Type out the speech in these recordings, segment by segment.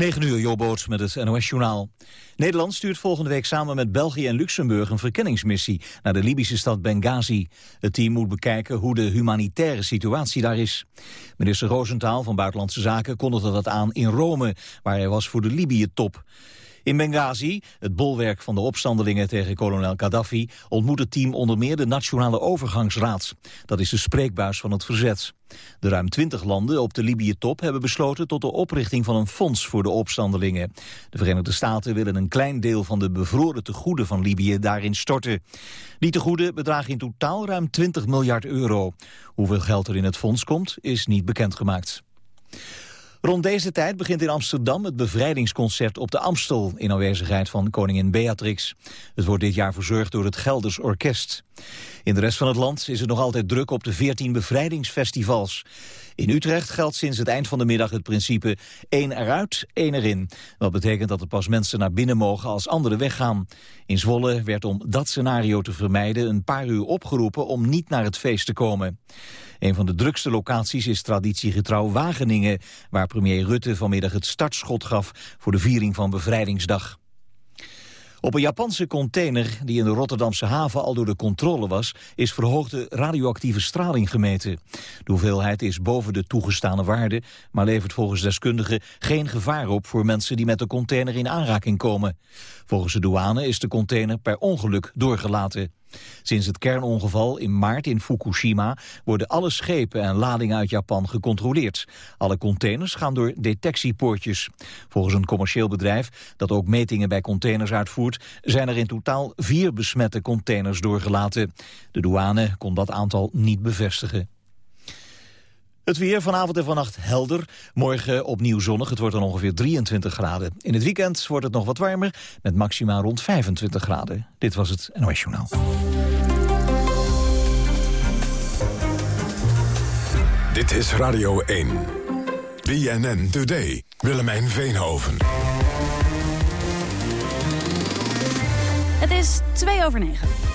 9 uur, Jobboot met het NOS-journaal. Nederland stuurt volgende week samen met België en Luxemburg een verkenningsmissie naar de Libische stad Benghazi. Het team moet bekijken hoe de humanitaire situatie daar is. Minister Roosentaal van Buitenlandse Zaken kondigde dat aan in Rome, waar hij was voor de Libië-top. In Benghazi, het bolwerk van de opstandelingen tegen kolonel Gaddafi, ontmoet het team onder meer de Nationale Overgangsraad. Dat is de spreekbuis van het verzet. De ruim twintig landen op de Libië-top hebben besloten tot de oprichting van een fonds voor de opstandelingen. De Verenigde Staten willen een klein deel van de bevroren tegoeden van Libië daarin storten. Die tegoeden bedragen in totaal ruim 20 miljard euro. Hoeveel geld er in het fonds komt, is niet bekendgemaakt. Rond deze tijd begint in Amsterdam het bevrijdingsconcert op de Amstel... in aanwezigheid van koningin Beatrix. Het wordt dit jaar verzorgd door het Gelders Orkest. In de rest van het land is het nog altijd druk op de 14 bevrijdingsfestivals. In Utrecht geldt sinds het eind van de middag het principe één eruit, één erin. Wat betekent dat er pas mensen naar binnen mogen als anderen weggaan. In Zwolle werd om dat scenario te vermijden een paar uur opgeroepen om niet naar het feest te komen. Een van de drukste locaties is traditiegetrouw Wageningen... waar premier Rutte vanmiddag het startschot gaf voor de viering van Bevrijdingsdag. Op een Japanse container die in de Rotterdamse haven al door de controle was, is verhoogde radioactieve straling gemeten. De hoeveelheid is boven de toegestane waarde, maar levert volgens deskundigen geen gevaar op voor mensen die met de container in aanraking komen. Volgens de douane is de container per ongeluk doorgelaten. Sinds het kernongeval in maart in Fukushima worden alle schepen en ladingen uit Japan gecontroleerd. Alle containers gaan door detectiepoortjes. Volgens een commercieel bedrijf dat ook metingen bij containers uitvoert, zijn er in totaal vier besmette containers doorgelaten. De douane kon dat aantal niet bevestigen. Het weer vanavond en vannacht helder. Morgen opnieuw zonnig. Het wordt dan ongeveer 23 graden. In het weekend wordt het nog wat warmer, met maxima rond 25 graden. Dit was het NOS Journaal. Dit is Radio 1. BNN Today. Willemijn Veenhoven. Het is 2 over 9.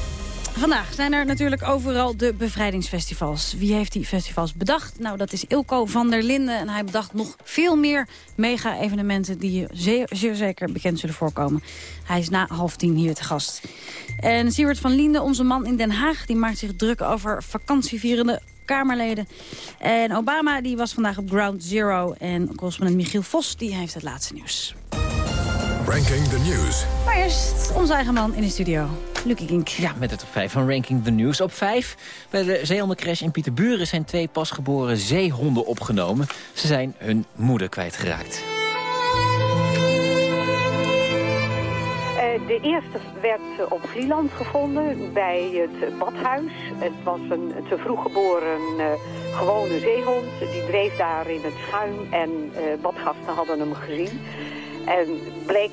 Vandaag zijn er natuurlijk overal de bevrijdingsfestivals. Wie heeft die festivals bedacht? Nou, dat is Ilko van der Linden. En hij bedacht nog veel meer mega-evenementen... die je zeer, zeer, zeker bekend zullen voorkomen. Hij is na half tien hier te gast. En Siewert van Linden, onze man in Den Haag... die maakt zich druk over vakantievierende Kamerleden. En Obama die was vandaag op Ground Zero. En correspondent Michiel Vos die heeft het laatste nieuws. Ranking the News. Maar eerst onze eigen man in de studio. Lucky Kink. Ja, met het op 5 van Ranking the News. Op 5 bij de zeehondencrash in Pieterburen zijn twee pasgeboren zeehonden opgenomen. Ze zijn hun moeder kwijtgeraakt. Eh, de eerste werd op Vlieland gevonden bij het badhuis. Het was een te vroeg geboren uh, gewone zeehond. Die dreef daar in het schuim en uh, badgasten hadden hem gezien. En bleek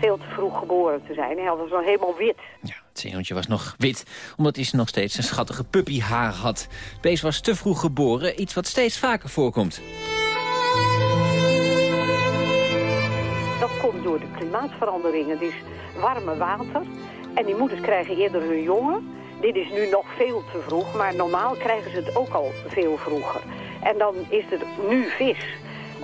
veel te vroeg geboren te zijn. Hij was nog helemaal wit. Ja, het zeehondje was nog wit, omdat hij nog steeds een schattige puppyhaar had. Het beest was te vroeg geboren, iets wat steeds vaker voorkomt. Dat komt door de klimaatverandering. Het is warme water en die moeders krijgen eerder hun jongen. Dit is nu nog veel te vroeg, maar normaal krijgen ze het ook al veel vroeger. En dan is er nu vis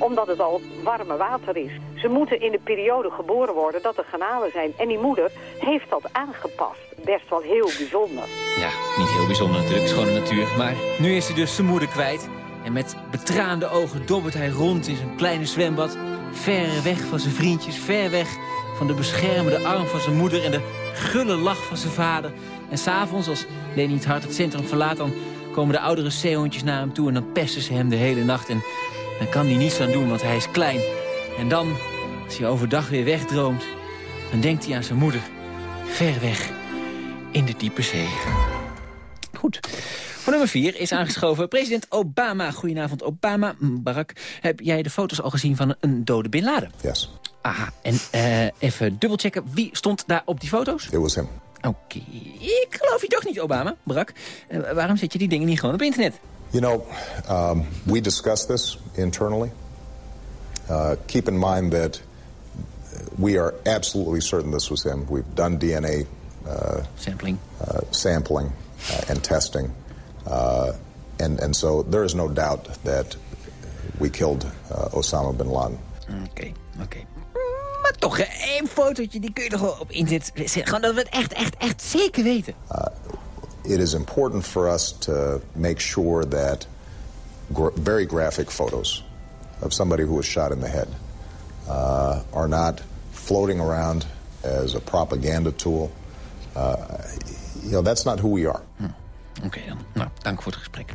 omdat het al warme water is. Ze moeten in de periode geboren worden dat er granalen zijn. En die moeder heeft dat aangepast. Best wel heel bijzonder. Ja, niet heel bijzonder natuurlijk, de natuur. Maar nu is hij dus zijn moeder kwijt. En met betraande ogen dobbert hij rond in zijn kleine zwembad. Ver weg van zijn vriendjes, ver weg van de beschermende arm van zijn moeder... en de gulle lach van zijn vader. En s'avonds, als Leni het hart het centrum verlaat... dan komen de oudere zeehondjes naar hem toe en dan pesten ze hem de hele nacht. En dan kan hij niets aan doen, want hij is klein. En dan, als hij overdag weer wegdroomt... dan denkt hij aan zijn moeder. Ver weg, in de diepe zee. Goed. Voor nummer 4 is aangeschoven president Obama. Goedenavond, Obama. Barack, heb jij de foto's al gezien van een dode Bin Laden? Yes. Aha, en uh, even dubbelchecken. Wie stond daar op die foto's? It was him. Oké, ik geloof je toch niet, Obama, Barack. Uh, waarom zet je die dingen niet gewoon op internet? You know, um, we discussed this internally. Uh, keep in mind that we are absolutely certain this was him. We've done DNA uh, sampling, uh, sampling, uh, and testing, uh, and and so there is no doubt that we killed uh, Osama bin Laden. Oké, oké. Maar toch, één fotootje, die kun je toch wel op internet zetten. Gewoon dat we het echt, echt, echt zeker weten. It is important for us to make sure that gra very graphic photos of somebody who was shot in the head uh, are not floating around as a propaganda tool. Uh, you know, that's not who we are. Oké dan. Nou, dank voor het gesprek.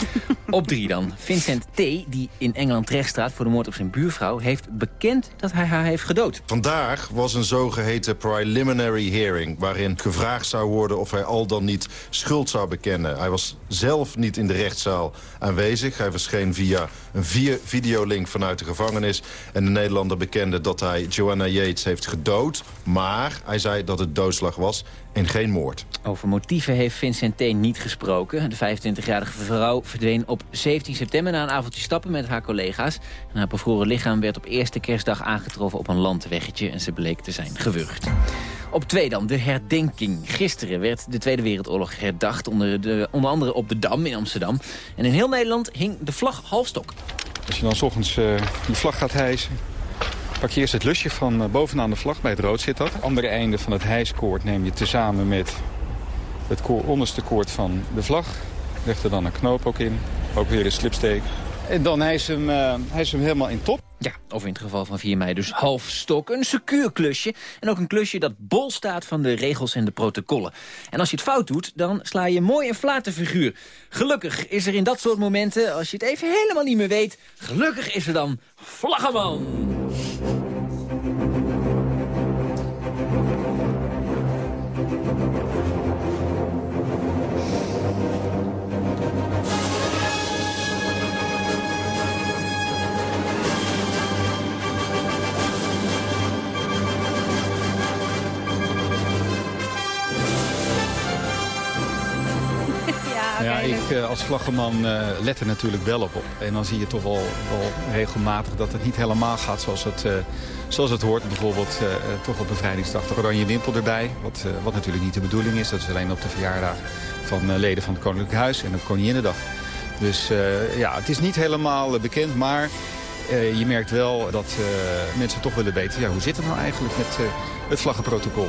op drie dan. Vincent T., die in Engeland terechtstaat voor de moord op zijn buurvrouw... heeft bekend dat hij haar heeft gedood. Vandaag was een zogeheten preliminary hearing... waarin gevraagd zou worden of hij al dan niet schuld zou bekennen. Hij was zelf niet in de rechtszaal aanwezig. Hij verscheen via een videolink vanuit de gevangenis. En de Nederlander bekende dat hij Joanna Yates heeft gedood. Maar hij zei dat het doodslag was en geen moord. Over motieven heeft Vincent T. niet gesproken. De 25-jarige vrouw verdween op 17 september na een avondje stappen met haar collega's. En haar bevroren lichaam werd op eerste kerstdag aangetroffen op een landweggetje. En ze bleek te zijn gewurgd. Op twee dan, de herdenking. Gisteren werd de Tweede Wereldoorlog herdacht, onder, de, onder andere op de Dam in Amsterdam. En in heel Nederland hing de vlag halfstok. Als je dan s ochtends uh, de vlag gaat hijsen, pak je eerst het lusje van uh, bovenaan de vlag, bij het rood zit dat. Andere einde van het hijskoord neem je tezamen met het onderste koord van de vlag. Leg er dan een knoop ook in, ook weer een slipsteek. En dan hijs hem, uh, hem helemaal in top. Ja, of in het geval van 4 mei dus half stok. Een secuur klusje. En ook een klusje dat bol staat van de regels en de protocollen. En als je het fout doet, dan sla je mooi een flatenfiguur. Gelukkig is er in dat soort momenten, als je het even helemaal niet meer weet... gelukkig is er dan Vlaggeman. Ja, ik uh, als vlaggeman uh, let er natuurlijk wel op, op. En dan zie je toch wel, wel regelmatig dat het niet helemaal gaat zoals het, uh, zoals het hoort. Bijvoorbeeld toch op bevrijdingsdag de oranje wimpel erbij. Wat, wat natuurlijk niet de bedoeling is. Dat is alleen op de verjaardag van leden van het Koninklijk Huis en op Koninginnedag. Dus ja, het is niet helemaal bekend, maar je merkt wel dat mensen toch willen weten... Ja, hoe zit het nou eigenlijk met het vlaggenprotocol?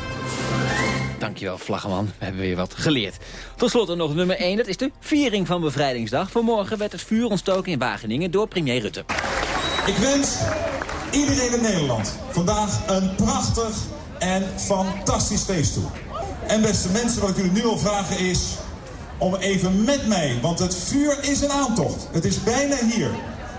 Dankjewel, Vlaggeman. We hebben weer wat geleerd. Tot slot nog nummer 1. Dat is de viering van Bevrijdingsdag. Vanmorgen werd het vuur ontstoken in Wageningen door premier Rutte. Ik wens iedereen in Nederland vandaag een prachtig en fantastisch feest toe. En beste mensen, wat ik jullie nu al vragen is om even met mij, want het vuur is een aantocht. Het is bijna hier.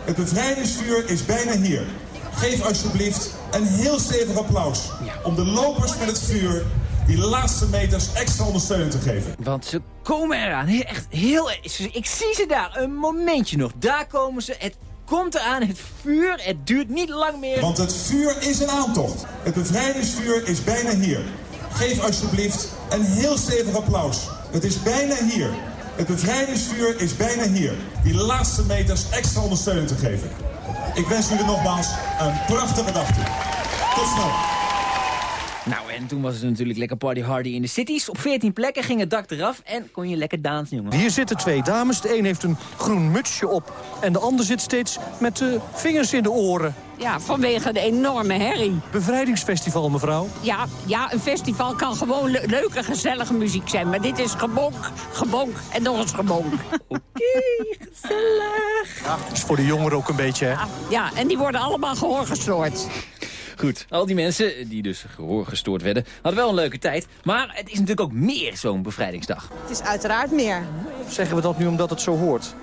Het bevrijdingsvuur is bijna hier. Geef alsjeblieft een heel stevig applaus om de lopers met het vuur die laatste meters extra ondersteuning te geven. Want ze komen eraan. Echt heel... Ik zie ze daar. Een momentje nog. Daar komen ze. Het komt eraan. Het vuur. Het duurt niet lang meer. Want het vuur is een aantocht. Het bevrijdingsvuur is bijna hier. Geef alsjeblieft een heel stevig applaus. Het is bijna hier. Het bevrijdingsvuur is bijna hier. Die laatste meters extra ondersteuning te geven. Ik wens jullie nogmaals een prachtige dag toe. Tot snel. Nou, en toen was het natuurlijk lekker party hardy in de cities. Op 14 plekken ging het dak eraf en kon je lekker dansen, jongen. Hier zitten twee dames. De een heeft een groen mutsje op en de ander zit steeds met de vingers in de oren. Ja, vanwege de enorme herrie. Bevrijdingsfestival, mevrouw. Ja, ja een festival kan gewoon le leuke, gezellige muziek zijn. Maar dit is gebonk, gebonk en nog eens gebonk. Oké, okay, gezellig. Ja, is voor de jongeren ook een beetje, hè? Ja, ja en die worden allemaal gehoorgestoord. Goed, al die mensen die dus gehoor gestoord werden, hadden wel een leuke tijd. Maar het is natuurlijk ook meer zo'n bevrijdingsdag. Het is uiteraard meer. Zeggen we dat nu omdat het zo hoort?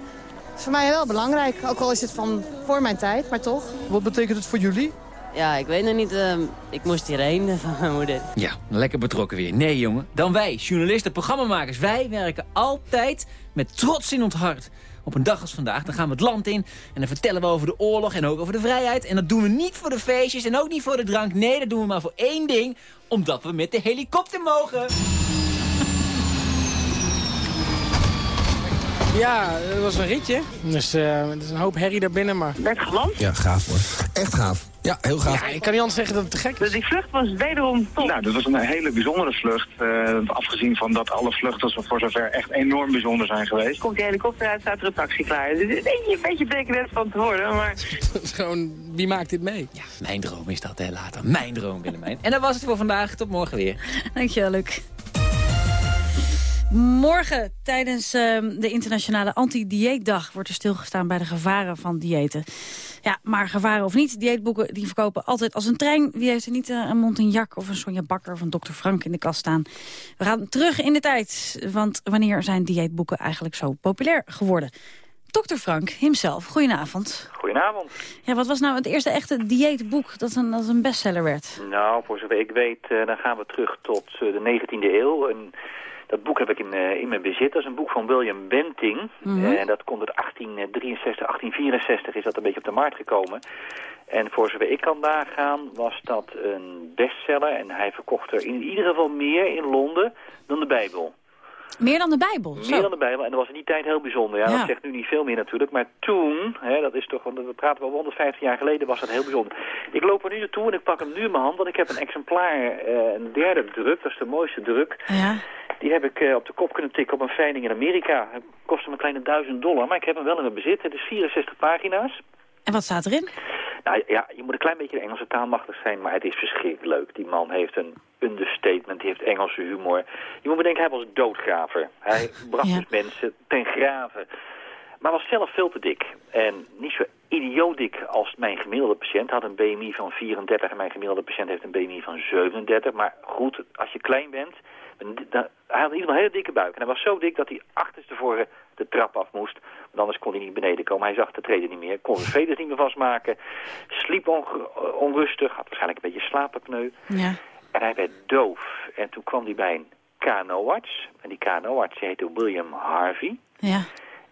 Voor mij wel belangrijk, ook al is het van voor mijn tijd, maar toch. Wat betekent het voor jullie? Ja, ik weet nog niet. Uh, ik moest hierheen van mijn moeder. Ja, lekker betrokken weer. Nee, jongen. Dan wij, journalisten, programmamakers. Wij werken altijd met trots in ons hart op een dag als vandaag. Dan gaan we het land in en dan vertellen we over de oorlog en ook over de vrijheid. En dat doen we niet voor de feestjes en ook niet voor de drank. Nee, dat doen we maar voor één ding. Omdat we met de helikopter mogen. Ja, het was een ritje. Dus uh, er is een hoop herrie daarbinnen, maar... Bert geland? Ja, gaaf hoor. Echt gaaf. Ja, heel gaaf. Ja, ik kan niet anders zeggen dat het te gek is. Die vlucht was wederom top. Nou, dat was een hele bijzondere vlucht. Uh, afgezien van dat alle vluchters voor zover echt enorm bijzonder zijn geweest. Komt die helikopter uit, staat er een taxi klaar. Is een beetje, een beetje van te worden, maar... dat is gewoon, wie maakt dit mee? Ja, mijn droom is dat, hè, later. Mijn droom, Willemijn. En dat was het voor vandaag. Tot morgen weer. Dankjewel, Luc. Morgen tijdens uh, de internationale anti-dieetdag wordt er stilgestaan bij de gevaren van diëten. Ja, maar gevaren of niet, dieetboeken die verkopen altijd als een trein. Wie heeft er niet uh, een Montignac of een Sonja Bakker of een Dr. Frank in de kast staan? We gaan terug in de tijd, want wanneer zijn dieetboeken eigenlijk zo populair geworden? Dr. Frank himself, goedenavond. Goedenavond. Ja, wat was nou het eerste echte dieetboek dat een, dat een bestseller werd? Nou, voor zover ik weet, uh, dan gaan we terug tot uh, de 19e eeuw. En dat boek heb ik in, uh, in mijn bezit. Dat is een boek van William Benting. Mm -hmm. En dat komt uit 1863, 1864 is dat een beetje op de markt gekomen. En voor zover ik kan nagaan was dat een bestseller. En hij verkocht er in ieder geval meer in Londen dan de Bijbel. Meer dan de Bijbel? Meer Zo. dan de Bijbel. En dat was in die tijd heel bijzonder. Ja, Ja. Dat zegt nu niet veel meer natuurlijk. Maar toen, hè, dat is toch, want we praten wel 150 jaar geleden, was dat heel bijzonder. Ik loop er nu naartoe en ik pak hem nu in mijn hand. Want ik heb een exemplaar, eh, een derde druk. Dat is de mooiste druk. Ja. Die heb ik eh, op de kop kunnen tikken op een veiling in Amerika. Het kostte me een kleine duizend dollar. Maar ik heb hem wel in mijn bezit. Het is 64 pagina's. En wat staat erin? Nou ja, je moet een klein beetje de Engelse taal machtig zijn, maar het is verschrikkelijk leuk. Die man heeft een understatement, die heeft Engelse humor. Je moet bedenken, hij was doodgraver. Hij bracht Ja. dus mensen ten graven. Maar was zelf veel te dik. En niet zo idioot dik als mijn gemiddelde patiënt. Hij had een BMI van 34 en mijn gemiddelde patiënt heeft een BMI van 37. Maar goed, als je klein bent... hij had in ieder geval een hele dikke buik. En hij was zo dik dat hij achterstevoren de trap af moest. Want anders kon hij niet beneden komen. Hij zag de treden niet meer. Kon zijn veders niet meer vastmaken. Sliep onge- onrustig. Had waarschijnlijk een beetje slaapapneu. Ja. En hij werd doof. En toen kwam hij bij een KNO-arts. En die KNO-arts heette William Harvey. Ja.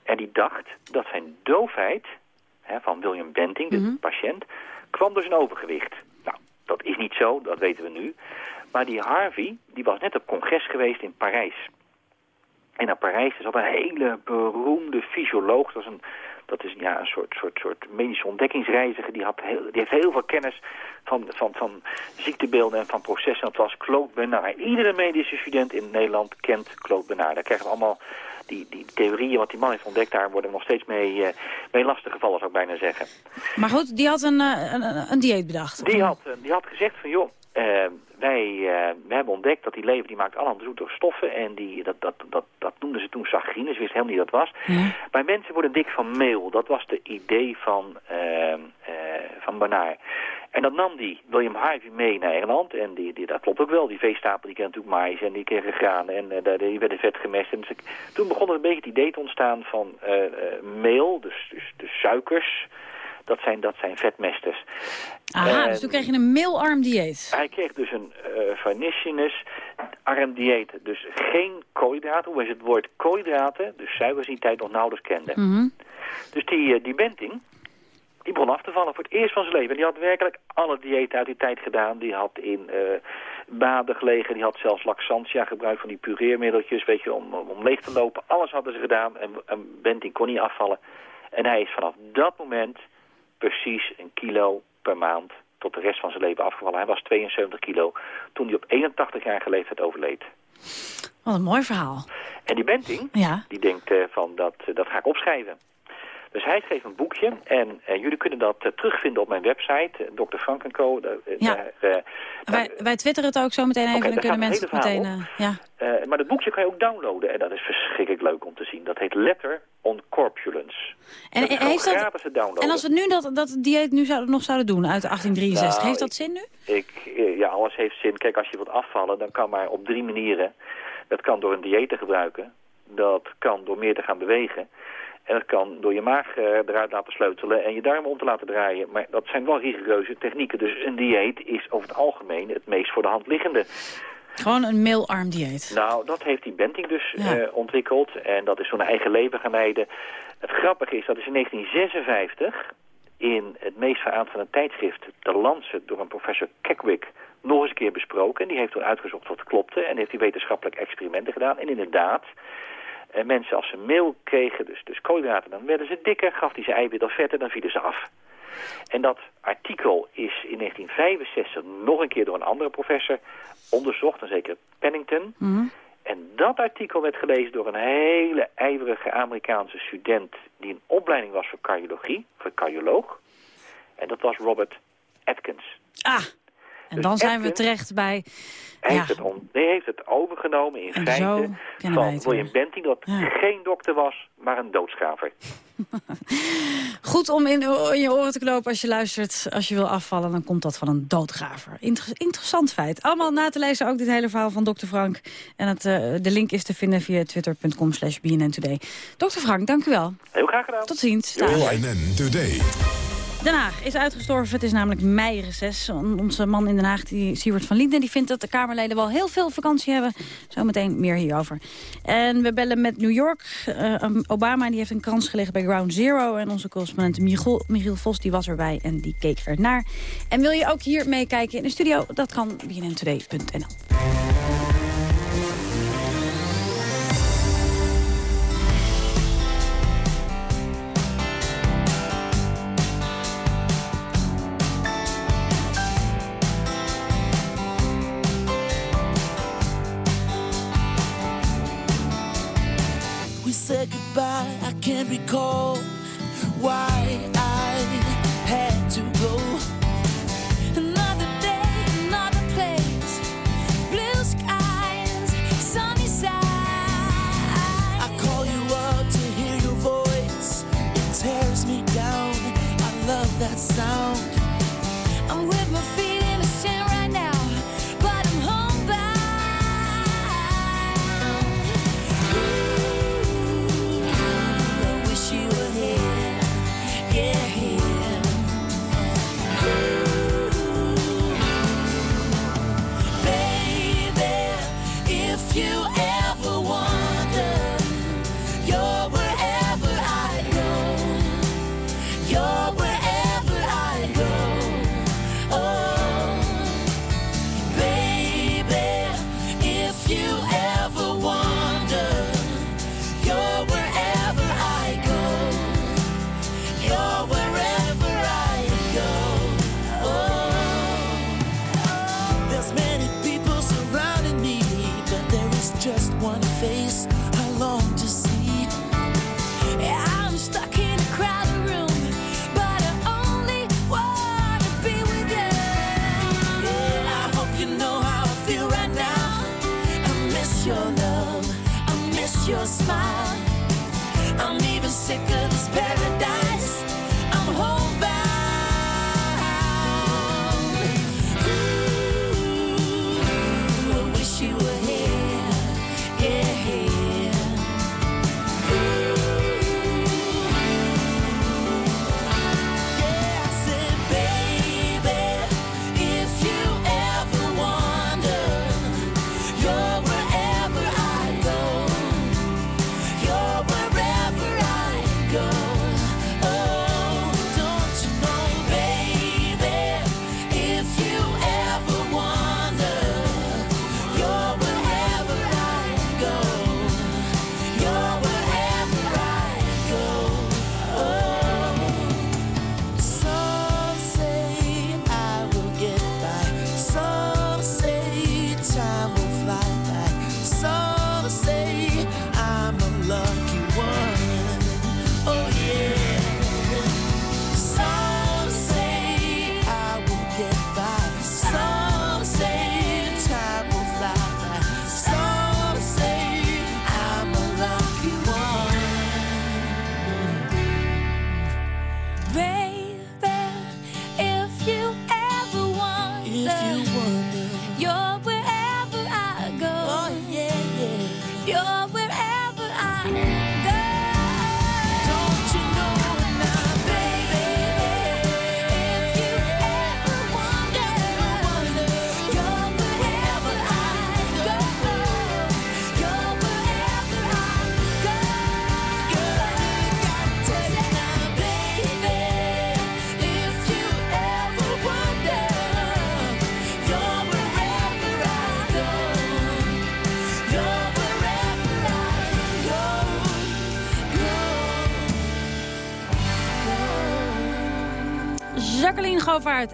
En die dacht dat zijn doofheid hè, van William Benting, de Mhm. patiënt, kwam door zijn overgewicht. Nou, dat is niet zo, dat weten we nu. Maar die Harvey, die was net op congres geweest in Parijs. En naar Parijs is altijd een hele beroemde fysioloog. Dat is een, dat is ja, een soort, soort, soort medische ontdekkingsreiziger. Die, had heel, die heeft heel veel kennis van, van, van ziektebeelden en van processen. Dat was Claude Bernard. Iedere medische student in Nederland kent Claude Bernard. Daar krijgen we allemaal die, die theorieën wat die man heeft ontdekt. Daar worden we nog steeds mee, eh mee lastiggevallen, zou ik bijna zeggen. Maar goed, die had een, eh, een, een, dieet bedacht. Die had, eh, die had gezegd van, joh, wij, eh, hebben ontdekt dat die lever die maakt allerhande zoete stoffen. En die, dat, dat, dat, dat noemden ze toen saccharine, ze wisten helemaal niet wat het was. Maar mensen worden dik van meel. Dat was de idee van, eh, eh, van Bernard. En dat nam die William Harvey mee naar Engeland. En die, die, dat klopt ook wel. Die veestapel die kent natuurlijk mais en die kregen granen. En eh, daar- die werden vet gemest. En dus toen begon er een beetje het idee te ontstaan van meel, dus, dus, dus suikers. Dat zijn, dat zijn vetmesters. Aha, En- dus toen kreeg je een meelarm dieet. hij kreeg dus een uh, Farnicinus arm dieet. Dus geen koolhydraten, hoewel ze het woord koolhydraten, dus suikers, in die tijd nog nauwelijks kende. Mhm. Dus die, eh, die Benting, die begon af te vallen voor het eerst van zijn leven. En die had werkelijk alle diëten uit die tijd gedaan. Die had in eh baden gelegen, die had zelfs laxantia gebruikt van die pureermiddeltjes, weet je, om, om leeg te lopen. Alles hadden ze gedaan en, en Benting kon niet afvallen. En hij is vanaf dat moment precies een kilo per maand tot de rest van zijn leven afgevallen. Hij was 72 kilo toen hij op 81-jarige leeftijd overleed. Wat een mooi verhaal. En die Benting, Ja. die denkt eh, van dat, eh, dat ga ik opschrijven. Dus hij schreef een boekje en jullie kunnen dat eh, terugvinden op mijn website, eh, Dr. Frank Co. Eh, Ja. daar, Wij, wij twitteren het ook zo meteen even. Dan kunnen mensen het meteen... ja. maar dat boekje kan je ook downloaden en dat is verschrikkelijk leuk om te zien. Dat heet Letter on Corpulence. En, heeft dat, gratis te downloaden. en als we nu dat, dat dieet nu zouden, nog zouden doen uit 1863, Nou, heeft dat ik- zin nu? Ik, ja, alles heeft zin. Kijk, als je wilt afvallen, dan kan maar op drie manieren. Dat kan door een dieet te gebruiken. Dat kan door meer te gaan bewegen. En dat kan door je maag eh, eruit laten sleutelen en je darmen om te laten draaien. Maar dat zijn wel rigoureuze technieken. Dus een dieet is over het algemeen het meest voor de hand liggende. Gewoon een meelarm dieet. Nou, dat heeft die Benting dus Ja. eh, ontwikkeld. En dat is zo'n eigen leven gaan leiden. Het grappige is, dat is in 1956 in het meest veraanstaande tijdschrift The Lancet door een professor Keckwick nog eens een keer besproken. En die heeft toen uitgezocht wat klopte en heeft die wetenschappelijke experimenten gedaan. En inderdaad, eh, mensen als ze meel kregen, dus, dus koolhydraten, dan werden ze dikker. Gaf die ze eiwit of vetten, dan vielen ze af. En dat artikel is in 1965 nog een keer door een andere professor onderzocht, een zeker Pennington. Mhm. En dat artikel werd gelezen door een hele ijverige Amerikaanse student... die een opleiding was voor cardiologie, voor cardioloog. En dat was Robert Atkins. Ah, en Dus dan zijn we terecht bij... Hij Ja. heeft, het on- nee, hij heeft het overgenomen in En feite zo kennen wij van het William. Benting... dat geen dokter was, maar een doodschaver. Goed om in, in je oren te knopen als je luistert. Als je wil afvallen, dan komt dat van een doodgraver. Inter- interessant feit. Allemaal na te lezen, ook dit hele verhaal van Dr. Frank. En het, eh, de link is te vinden via twitter.com slash Today. Dr. Frank, dank u wel. Heel graag gedaan. Tot ziens. BNN Today. Den Haag is uitgestorven. Het is namelijk meireces. Onze man in Den Haag, die, Siewert van Linden, die vindt dat de Kamerleden wel heel veel vakantie hebben. Zometeen meer hierover. En we bellen met New York. Eh, um, Obama die heeft een krans gelegd bij Ground Zero. En onze correspondent Michiel, Michiel Vos die was erbij en die keek ernaar. En wil je ook hier meekijken in de studio? Dat kan bnntoday.nl. be cold. Why?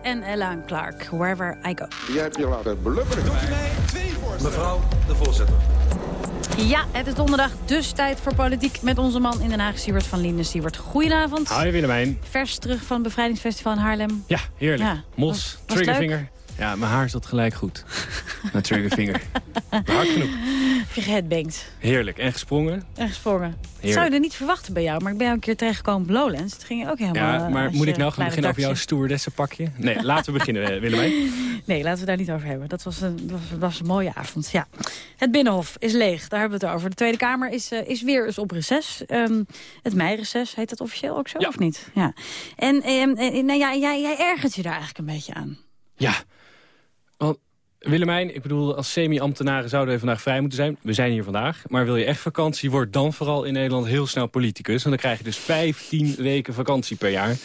En Elaan Clark. Wherever I go. Jij hebt je laten belubberen. Mevrouw de voorzitter. Ja, het is donderdag, dus tijd voor politiek met onze man in Den Haag, Siewert van Linden. Siewert, goedenavond. Hoi Willemijn. Vers terug van het Bevrijdingsfestival in Haarlem. Ja, heerlijk. Ja, Mos, was- was triggervinger. Ja, mijn haar zat gelijk goed. Naar triggervinger. Hard genoeg. Geheadbanged Heerlijk. En gesprongen. en gesprongen. Heerlijk. Zou je er niet verwachten bij jou, maar ik ben jou een keer tegengekomen op Lowlands. Het ging ook helemaal... Ja, eh, maar moet ik nou gaan beginnen over jouw stewardessenpakje? Nee, laten we beginnen, eh, Willemijn. Nee, laten we daar niet over hebben. Dat was een, dat was, een mooie avond, ja. Het Binnenhof is leeg, daar hebben we het over. De Tweede Kamer is, eh, is weer eens op reces. Ehm, het meireces, heet dat officieel ook zo, of niet? Ja. En eh, nou ja, jij, jij ergert je daar eigenlijk een beetje aan. Ja. Want Willemijn, ik bedoel, als semi-ambtenaren zouden we vandaag vrij moeten zijn. We zijn hier vandaag. Maar wil je echt vakantie, word dan vooral in Nederland heel snel politicus. En dan krijg je dus 15 weken vakantie per jaar.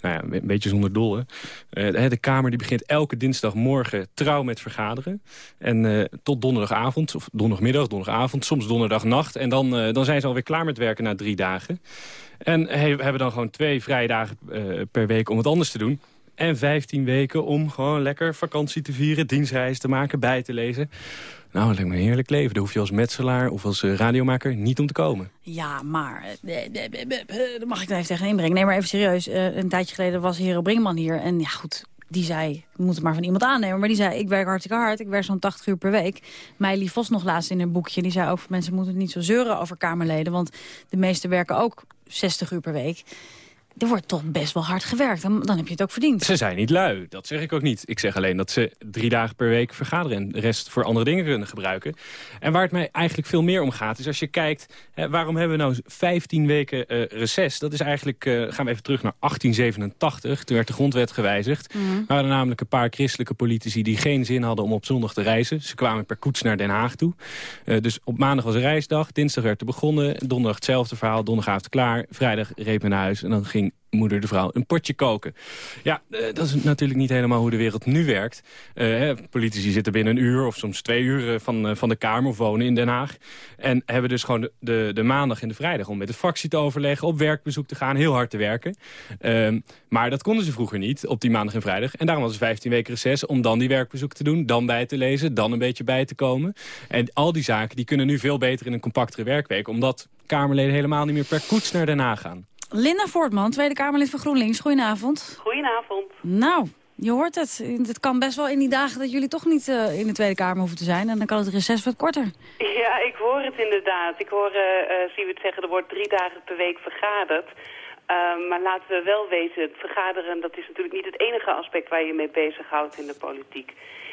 Nou ja, een beetje zonder dolle. Eh, de Kamer die begint elke dinsdagmorgen trouw met vergaderen. En eh, tot donderdagavond, of donderdagmiddag, donderdagavond, soms donderdagnacht. En dan, eh, dan zijn ze alweer klaar met werken na drie dagen. En hebben dan gewoon twee vrije dagen eh, per week om het anders te doen. En 15 weken om gewoon lekker vakantie te vieren, dienstreis te maken, bij te lezen. Nou, dat lijkt me een heerlijk leven. Daar hoef je als metselaar of als eh, radiomaker niet om te komen. Ja, maar... eh, Daar mag ik dan even tegen inbrengen. Nee, maar even serieus. Eh, een tijdje geleden was Hero Brinkman hier. En ja, goed, die zei... We moeten het maar van iemand aannemen. Maar die zei, ik werk hartstikke hard. Ik werk zo'n 80 uur per week. Meili Vos nog laatst in een boekje. Die zei ook, mensen moeten niet zo zeuren over Kamerleden. Want de meesten werken ook 60 uur per week. Er wordt toch best wel hard gewerkt. Dan, dan heb je het ook verdiend. Ze zijn niet lui, dat zeg ik ook niet. Ik zeg alleen dat ze drie dagen per week vergaderen... en de rest voor andere dingen kunnen gebruiken. En waar het mij eigenlijk veel meer om gaat... is als je kijkt, hè, waarom hebben we nou 15 weken eh reces? Dat is eigenlijk, eh, gaan we even terug naar 1887. Toen werd de grondwet gewijzigd. Mhm. Er waren namelijk een paar christelijke politici... die geen zin hadden om op zondag te reizen. Ze kwamen per koets naar Den Haag toe. Eh, dus op maandag was reisdag, dinsdag werd er begonnen... donderdag hetzelfde verhaal, donderdagavond klaar... vrijdag reed men naar huis en dan ging moeder de vrouw een potje koken. Ja, eh, dat is natuurlijk niet helemaal hoe de wereld nu werkt. Eh, politici zitten binnen een uur of soms twee uur eh, van, van de Kamer of wonen in Den Haag. En hebben dus gewoon de, de, de maandag en de vrijdag om met de fractie te overleggen, op werkbezoek te gaan, heel hard te werken. Ehm, maar dat konden ze vroeger niet op die maandag en vrijdag. En daarom was het 15 weken reces om dan die werkbezoek te doen, dan bij te lezen, dan een beetje bij te komen. En al die zaken die kunnen nu veel beter in een compactere werkweek, omdat Kamerleden helemaal niet meer per koets naar Den Haag gaan. Linda Voortman, Tweede Kamerlid van GroenLinks. Goedenavond. Goedenavond. Nou, je hoort het. Het kan best wel in die dagen dat jullie toch niet eh, in de Tweede Kamer hoeven te zijn. En dan kan het reces wat korter. Ja, ik hoor het inderdaad. Ik hoor uh, uh, het zeggen, er wordt drie dagen per week vergaderd. Uh, maar laten we wel weten, het vergaderen dat is natuurlijk niet het enige aspect waar je mee bezighoudt in de politiek.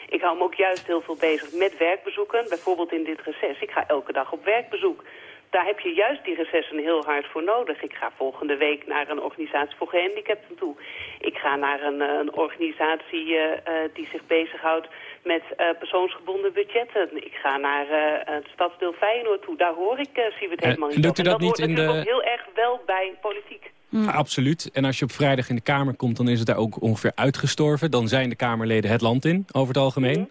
Ik hou me ook juist heel veel bezig met werkbezoeken, bijvoorbeeld in dit reces. Ik ga elke dag op werkbezoek. Daar heb je juist die recessen heel hard voor nodig. Ik ga volgende week naar een organisatie voor gehandicapten toe. Ik ga naar een, een organisatie uh, uh, die zich bezighoudt met uh, persoonsgebonden budgetten. Ik ga naar het stadsdeel Feyenoord toe. Daar hoor ik, uh, het helemaal niet doet u dat En niet hoort in de- ook heel erg wel bij politiek. Ja, absoluut. En als je op vrijdag in de Kamer komt, dan is het daar ook ongeveer uitgestorven. Dan zijn de Kamerleden het land in, over het algemeen.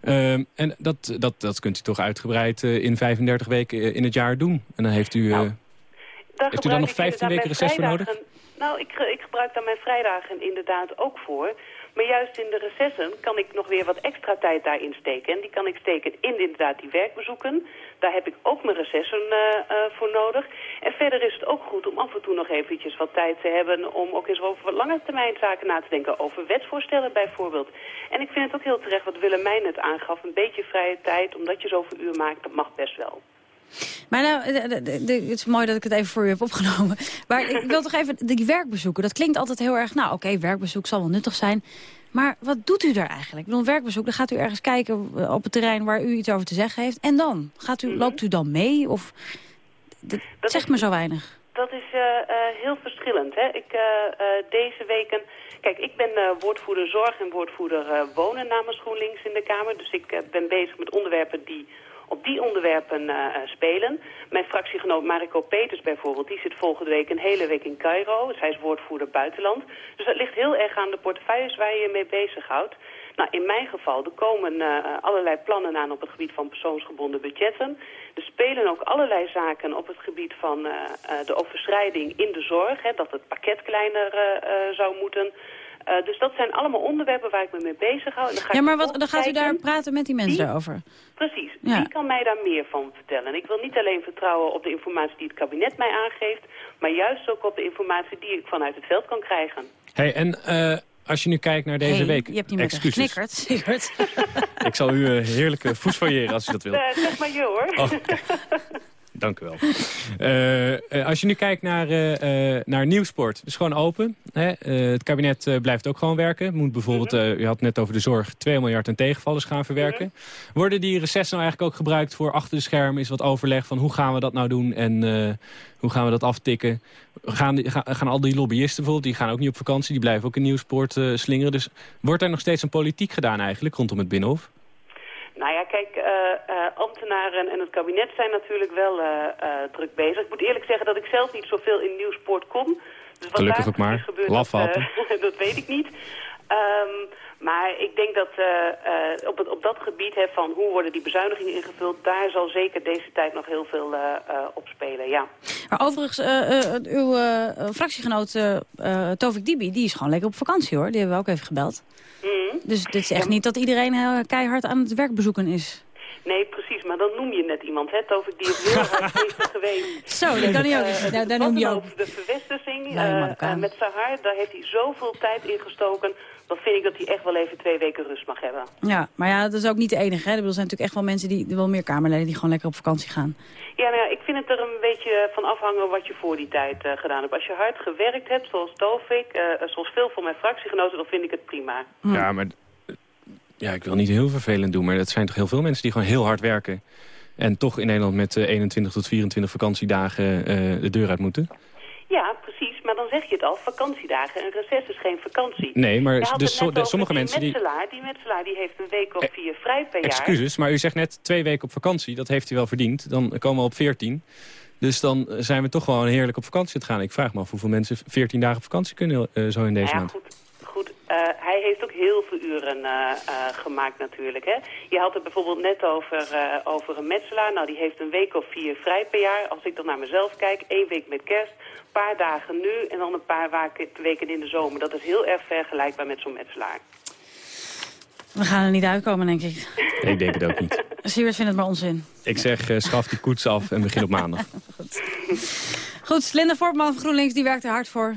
Ehm, en dat, dat, dat kunt u toch uitgebreid eh, in 35 weken eh, in het jaar doen. En dan heeft u, Daar heeft u dan nog ik 15 weken inderdaad reces voor nodig? Nou, ik, ik gebruik daar mijn vrijdagen inderdaad ook voor. Maar juist in de recessen kan ik nog weer wat extra tijd daarin steken. En die kan ik steken in inderdaad die werkbezoeken. Daar heb ik ook mijn recessen eh, eh, voor nodig. En verder is het ook goed om af en toe nog eventjes wat tijd te hebben... om ook eens over wat lange termijn zaken na te denken. Over wetsvoorstellen bijvoorbeeld. En ik vind het ook heel terecht wat Willemijn net aangaf. Een beetje vrije tijd, omdat je zoveel uur maakt, dat mag best wel. Maar nou, het is mooi dat ik het even voor u heb opgenomen. Maar ik wil toch even die werkbezoeken. Dat klinkt altijd heel erg, nou oké, werkbezoek zal wel nuttig zijn. Maar wat doet u daar eigenlijk? Ik bedoel, een werkbezoek, dan gaat u ergens kijken op het terrein waar u iets over te zeggen heeft. En dan? Gaat u, loopt u dan mee? Of, dat, zegt me zo weinig. Dat is eh, eh, heel verschillend. Hè? Ik, eh, deze weken... Kijk, ik ben woordvoerder zorg en woordvoerder wonen namens GroenLinks in de Kamer. Dus ik ben bezig met onderwerpen die op die onderwerpen eh, spelen. Mijn fractiegenoot Mariko Peters bijvoorbeeld, die zit volgende week een hele week in Cairo. Zij is woordvoerder buitenland. Dus dat ligt heel erg aan de portefeuilles waar je je mee bezighoudt. Nou, in mijn geval, er komen eh, allerlei plannen aan op het gebied van persoonsgebonden budgetten. Er spelen ook allerlei zaken op het gebied van eh, de overschrijding in de zorg. Hè, dat het pakket kleiner zou moeten. Eh, dus dat zijn allemaal onderwerpen waar ik me mee bezig hou. En dan ga Ja, maar wat, dan gaat u daar praten met die mensen daarover. Precies. Ja. Wie kan mij daar meer van vertellen? En ik wil niet alleen vertrouwen op de informatie die het kabinet mij aangeeft... maar juist ook op de informatie die ik vanuit het veld kan krijgen. Hey, en eh, als je nu kijkt naar deze Hey, week... Je hebt niet meer Excuses. geknikkerd. Ik zal u eh, heerlijke variëren als u dat wil. Eh, zeg maar je hoor. Oh. Dank u wel. Eh, eh, als je nu kijkt naar, eh, naar nieuwsport, het is gewoon open. Hè? Het kabinet blijft ook gewoon werken. Moet bijvoorbeeld, Mhm. u had het net over de zorg, 2 miljard en tegenvallers gaan verwerken. Worden die recessen nou eigenlijk ook gebruikt voor achter de schermen? Is wat overleg van hoe gaan we dat nou doen en hoe gaan we dat aftikken? Gaan, die, gaan, gaan al die lobbyisten bijvoorbeeld, die gaan ook niet op vakantie. Die blijven ook in nieuwsport slingeren. Dus wordt er nog steeds een politiek gedaan eigenlijk rondom het Binnenhof? Nou ja, kijk, eh, eh, ambtenaren en het kabinet zijn natuurlijk wel eh, eh, druk bezig. Ik moet eerlijk zeggen dat ik zelf niet zoveel in nieuwsport kom. Dus wat Gelukkig ook maar. gebeurt, dat, dat weet ik niet. Ehm, maar ik denk dat eh, eh, op, het, op dat gebied hè, van hoe worden die bezuinigingen ingevuld... daar zal zeker deze tijd nog heel veel eh, eh, op spelen, ja. Maar overigens, eh, eh, uw fractiegenoot Tovik Dibi, die is gewoon lekker op vakantie hoor. Die hebben we ook even gebeld. Mhm. Dus het is echt niet dat iedereen heel keihard aan het werk bezoeken is. Nee, precies, maar dan noem je net iemand, hè, Tovik, die is heel hard bezig geweest. Zo, dat kan hij ook. Eh, daar het noem je ook. de eh, eh, met Sahar, daar heeft hij zoveel tijd in gestoken. Dan vind ik dat hij echt wel even twee weken rust mag hebben. Ja, maar ja, dat is ook niet de enige. Hè. Er zijn natuurlijk echt wel mensen, die, wel meer Kamerleden, die gewoon lekker op vakantie gaan. Ja, nou ja, ik vind het er een beetje van afhangen wat je voor die tijd eh, gedaan hebt. Als je hard gewerkt hebt, zoals Tovik, eh, zoals veel van mijn fractiegenoten, dan vind ik het prima. Ja, maar ja, ik wil niet heel vervelend doen, maar dat zijn toch heel veel mensen die gewoon heel hard werken. En toch in Nederland met eh, 21 tot 24 vakantiedagen eh, de deur uit moeten. Ja, precies, maar dan zeg je het al, vakantiedagen. Een reces is geen vakantie. Nee, maar dus so- de- sommige die mensen die- Metselaar. Die metselaar die heeft een week of vier vrij per jaar. Excuses, maar u zegt net twee weken op vakantie. Dat heeft hij wel verdiend. Dan komen we op 14. Dus dan zijn we toch gewoon heerlijk op vakantie te gaan. Ik vraag me af hoeveel mensen 14 dagen op vakantie kunnen eh, zo in deze Nou ja, maand. goed. Goed eh, hij heeft ook heel veel uren eh, eh, gemaakt natuurlijk. Hè? Je had het bijvoorbeeld net over, eh, over een metselaar. Nou, die heeft een week of vier vrij per jaar. Als ik dan naar mezelf kijk, één week met kerst, een paar dagen nu... en dan een paar weken in de zomer. Dat is heel erg vergelijkbaar met zo'n metselaar. We gaan er niet uitkomen, denk ik. Ik denk het ook niet. Siewert vindt het maar onzin. Ik zeg, eh, schaf die koets af en begin op maandag. Goed, Linda Voortman van GroenLinks, die werkt er hard voor.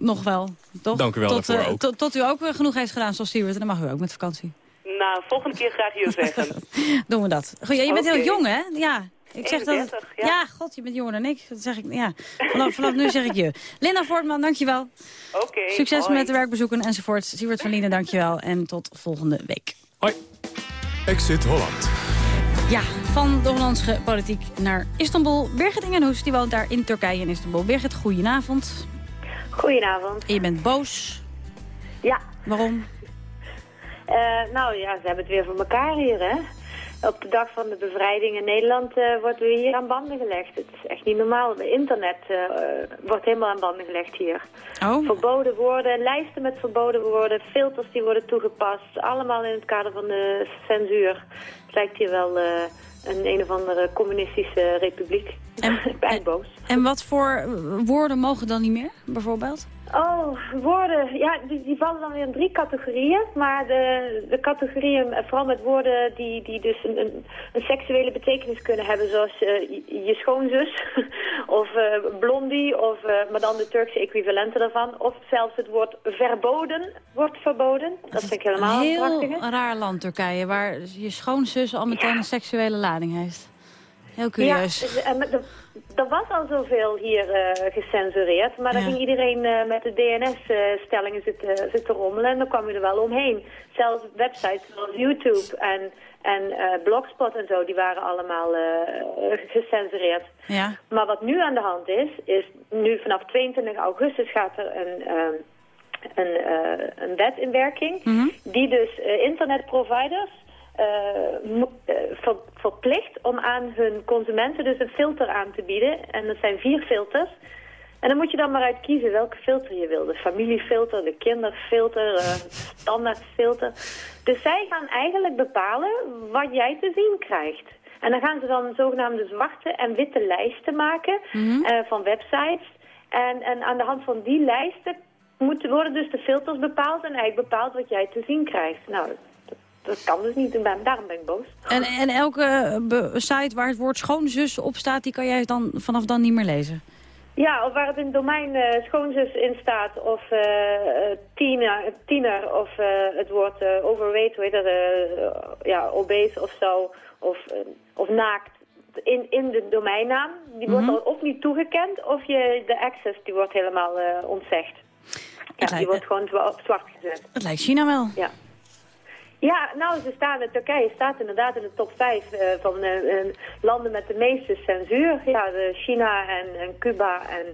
Nog wel, toch? Dank u wel tot, daarvoor eh, ook. tot, tot u ook genoeg heeft gedaan zoals Siewert. En dan mag u ook met vakantie. Nou, volgende keer graag je zeggen. Doen we dat. Goed, ja, je bent heel jong, hè? Ja. Ik zeg dat, 31, ja. ja. god, je bent jonger dan ik. Dat zeg ik, ja. Vanaf, vanaf nu zeg ik je. Linda Voortman, dankjewel. Oké, Succes hoi. met de werkbezoeken enzovoort. Siewert van Lienen, dankjewel. En tot volgende week. Exit Holland. Ja, van de Hollandse politiek naar Istanbul. Birgit Ingenhoes, die woont daar in Turkije in Istanbul. Birgit, goedenavond. Goedenavond. En je bent boos. Ja. Waarom? Eh, nou ja, ze hebben het weer voor elkaar hier, hè. Op de dag van de bevrijding in Nederland eh, wordt weer hier aan banden gelegd. Het is echt niet normaal. Het internet eh, wordt helemaal aan banden gelegd hier. Oh. Verboden woorden, lijsten met verboden woorden, filters die worden toegepast. Allemaal in het kader van de censuur. Het lijkt hier wel een een of andere communistische republiek. Ik ben boos. En wat voor eh, woorden mogen dan niet meer, bijvoorbeeld? Oh, woorden. Ja, die, die vallen dan weer in drie categorieën. Maar de, de categorieën, eh, vooral met woorden die, die dus een, een, een seksuele betekenis kunnen hebben. Zoals eh, je, schoonzus, of blondie, of, maar dan de Turkse equivalenten daarvan. Of zelfs het woord verboden wordt verboden. Dat vind ik helemaal Een een heel prachtige. raar land, Turkije, waar je schoonzus al meteen een seksuele lading heeft. Heel curieus. Ja, dus, eh, met de- er was al zoveel hier eh, gecensureerd, maar dan ging iedereen eh, met de DNS-stellingen zitten, zitten rommelen en dan kwam je er wel omheen. Zelfs websites zoals YouTube en, en eh, Blogspot en zo, die waren allemaal eh, gecensureerd. Ja. Maar wat nu aan de hand is, is nu vanaf 22 augustus gaat er een, ehm, een, eh, een wet in werking... die dus eh, internetproviders eh, eh, ver- verplicht om aan hun consumenten dus een filter aan te bieden. En dat zijn vier filters. En dan moet je dan maar uit kiezen welke filter je wil. De familiefilter, de kinderfilter, eh standaardfilter. Dus zij gaan eigenlijk bepalen wat jij te zien krijgt. En dan gaan ze dan zogenaamde zwarte en witte lijsten maken eh, van websites. En, en aan de hand van die lijsten moeten worden dus de filters bepaald en eigenlijk bepaald wat jij te zien krijgt. Nou, dat, kan dus niet en daarom ben ik boos. En, en elke be- site waar het woord schoonzus op staat... die kan jij dan vanaf dan niet meer lezen? Ja, of waar het in het domein eh, schoonzus in staat, of eh, eh, tiener, tiener, of eh, het woord eh, overweight, hoe heet dat, eh, ja, obese of zo, of, eh, of naakt. In, in de domeinnaam, die wordt dan of niet toegekend, of je, de access die wordt helemaal eh, ontzegd. Ja, die wordt gewoon zwart gezet. Het lijkt China wel. Ja. Ja, nou, ze staan, Turkije staat inderdaad in de top 5 van eh, eh, landen met de meeste censuur. Ja, China en, en Cuba en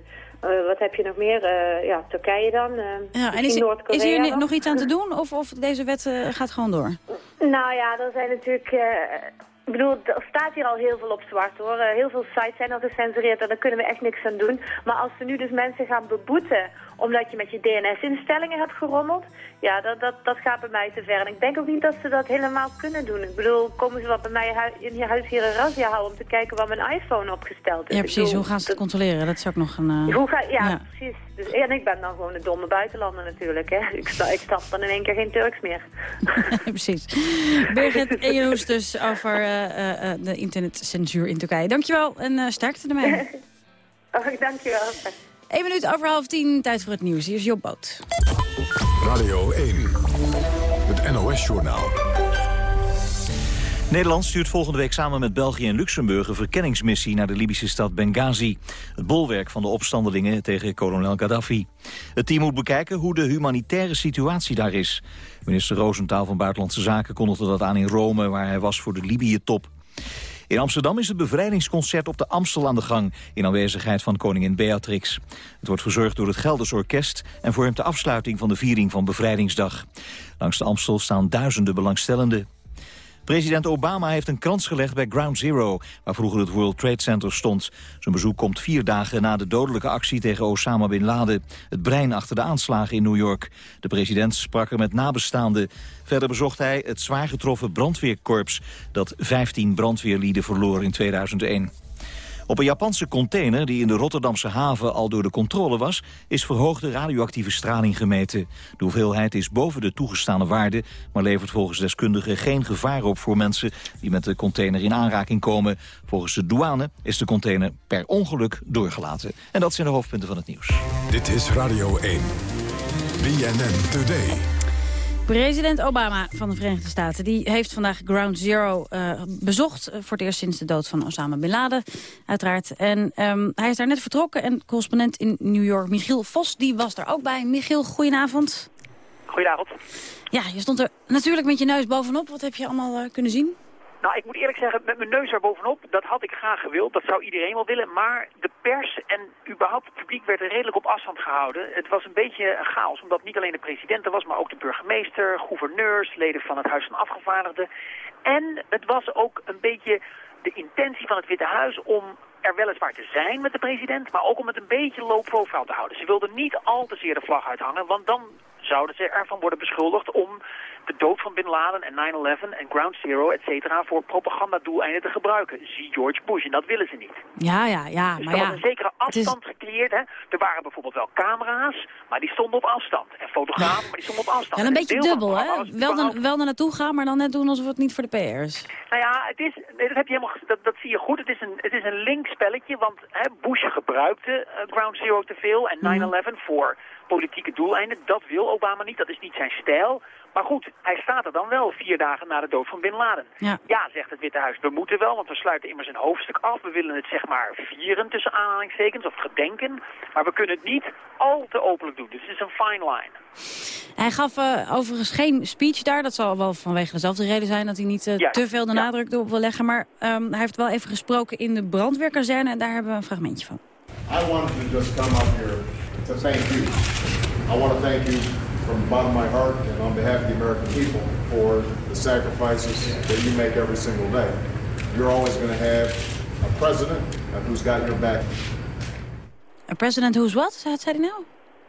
wat heb je nog meer? Ja, Turkije dan. Ja, en is, is hier nog. iets aan te doen? Of, of deze wet gaat gewoon door? Nou ja, er zijn natuurlijk... ik bedoel, er staat hier al heel veel op zwart hoor. Heel veel sites zijn al gecensureerd en daar kunnen we echt niks aan doen. Maar als we nu dus mensen gaan beboeten omdat je met je DNS-instellingen hebt gerommeld... ja, dat, dat, dat gaat bij mij te ver. En ik denk ook niet dat ze dat helemaal kunnen doen. Ik bedoel, komen ze wat bij mij in je huis hier een razzia houden... om te kijken waar mijn iPhone opgesteld is. Ja, precies. bedoel, Hoe gaan ze het controleren? Dat is ook nog een... eh, hoe ga, ja, ja. precies. Dus, en ik ben dan gewoon een domme buitenlander natuurlijk. Hè. Ik, sta, ik stap dan in één keer geen Turks meer. Precies. Birgit Ejoes dus over eh, eh, de internetcensuur in Turkije. Dankjewel en sterkte ermee. Oh, dankjewel. Eén minuut over half tien, tijd voor het nieuws. Hier is Job Boot. Radio 1. Het NOS-journaal. Nederland stuurt volgende week samen met België en Luxemburg... een verkenningsmissie naar de Libische stad Benghazi. Het bolwerk van de opstandelingen tegen kolonel Gaddafi. Het team moet bekijken hoe de humanitaire situatie daar is. Minister Roosentaal van Buitenlandse Zaken kondigde dat aan in Rome... waar hij was voor de Libië-top. In Amsterdam is het bevrijdingsconcert op de Amstel aan de gang... in aanwezigheid van koningin Beatrix. Het wordt verzorgd door het Gelders Orkest... en vormt de afsluiting van de viering van Bevrijdingsdag. Langs de Amstel staan duizenden belangstellenden. President Obama heeft een krans gelegd bij Ground Zero... waar vroeger het World Trade Center stond. Zijn bezoek komt vier dagen na de dodelijke actie tegen Osama Bin Laden... het brein achter de aanslagen in New York. De president sprak er met nabestaanden. Verder bezocht hij het zwaar getroffen brandweerkorps... dat 15 brandweerlieden verloor in 2001. Op een Japanse container die in de Rotterdamse haven al door de controle was... is verhoogde radioactieve straling gemeten. De hoeveelheid is boven de toegestane waarde... maar levert volgens deskundigen geen gevaar op voor mensen... die met de container in aanraking komen. Volgens de douane is de container per ongeluk doorgelaten. En dat zijn de hoofdpunten van het nieuws. Dit is Radio 1. BNN Today. President Obama van de Verenigde Staten die heeft vandaag Ground Zero eh, bezocht. eh, voor het eerst sinds de dood van Osama Bin Laden, uiteraard. En ehm, hij is daar net vertrokken. En correspondent in New York, Michiel Vos, die was er ook bij. Michiel, goedenavond. Goedenavond. Ja, je stond er natuurlijk met je neus bovenop. Wat heb je allemaal eh, kunnen zien? Nou, ik moet eerlijk zeggen, met mijn neus bovenop, dat had ik graag gewild. Dat zou iedereen wel willen. Maar de pers en überhaupt het publiek werden redelijk op afstand gehouden. Het was een beetje chaos, omdat niet alleen de president er was, maar ook de burgemeester, gouverneurs, leden van het Huis van Afgevaardigden. En het was ook een beetje de intentie van het Witte Huis om er weliswaar te zijn met de president, maar ook om het een beetje low profile te houden. Ze wilden niet al te zeer de vlag uithangen, want dan zouden ze ervan worden beschuldigd om de dood van Bin Laden en 9-11 en Ground Zero, et cetera, voor propagandadoeleinden te gebruiken. Zie George Bush, en dat willen ze niet. Ja, ja, ja. Dus Maar er ja, was een zekere het is- afstand gecreëerd. Hè. Er waren bijvoorbeeld wel camera's, maar die stonden op afstand. En fotografen, maar die stonden op afstand. wel En een beetje dubbel, hè? Wel, er, wel er naartoe gaan, maar dan net doen alsof het niet voor de PR is. nou ja, het is, nee, dat, heb je helemaal, dat, dat zie je goed. Het is een, het is een linkspelletje, want hè, Bush gebruikte eh, Ground Zero te veel en 9-11 voor politieke doeleinden. Dat wil Obama niet, dat is niet zijn stijl. Maar goed, hij staat er dan wel vier dagen na de dood van Bin Laden. Ja. zegt het Witte Huis, we moeten wel, want we sluiten immers een hoofdstuk af. We willen het zeg maar vieren tussen aanhalingstekens of gedenken. Maar we kunnen het niet al te openlijk doen. Dus het is een fine line. Hij gaf eh, overigens geen speech daar. Dat zal wel vanwege dezelfde reden zijn dat hij niet eh, Ja, te veel de nadruk erop wil leggen. Maar ehm, hij heeft wel even gesproken in de brandweerkazerne en daar hebben we een fragmentje van. I wanted to just come up here to thank you. I want to thank you from the bottom of my heart and on behalf of the American people for the sacrifices that you make every single day. You're always going to have a president who's got your back. A president who's what? Wat zei hij nou?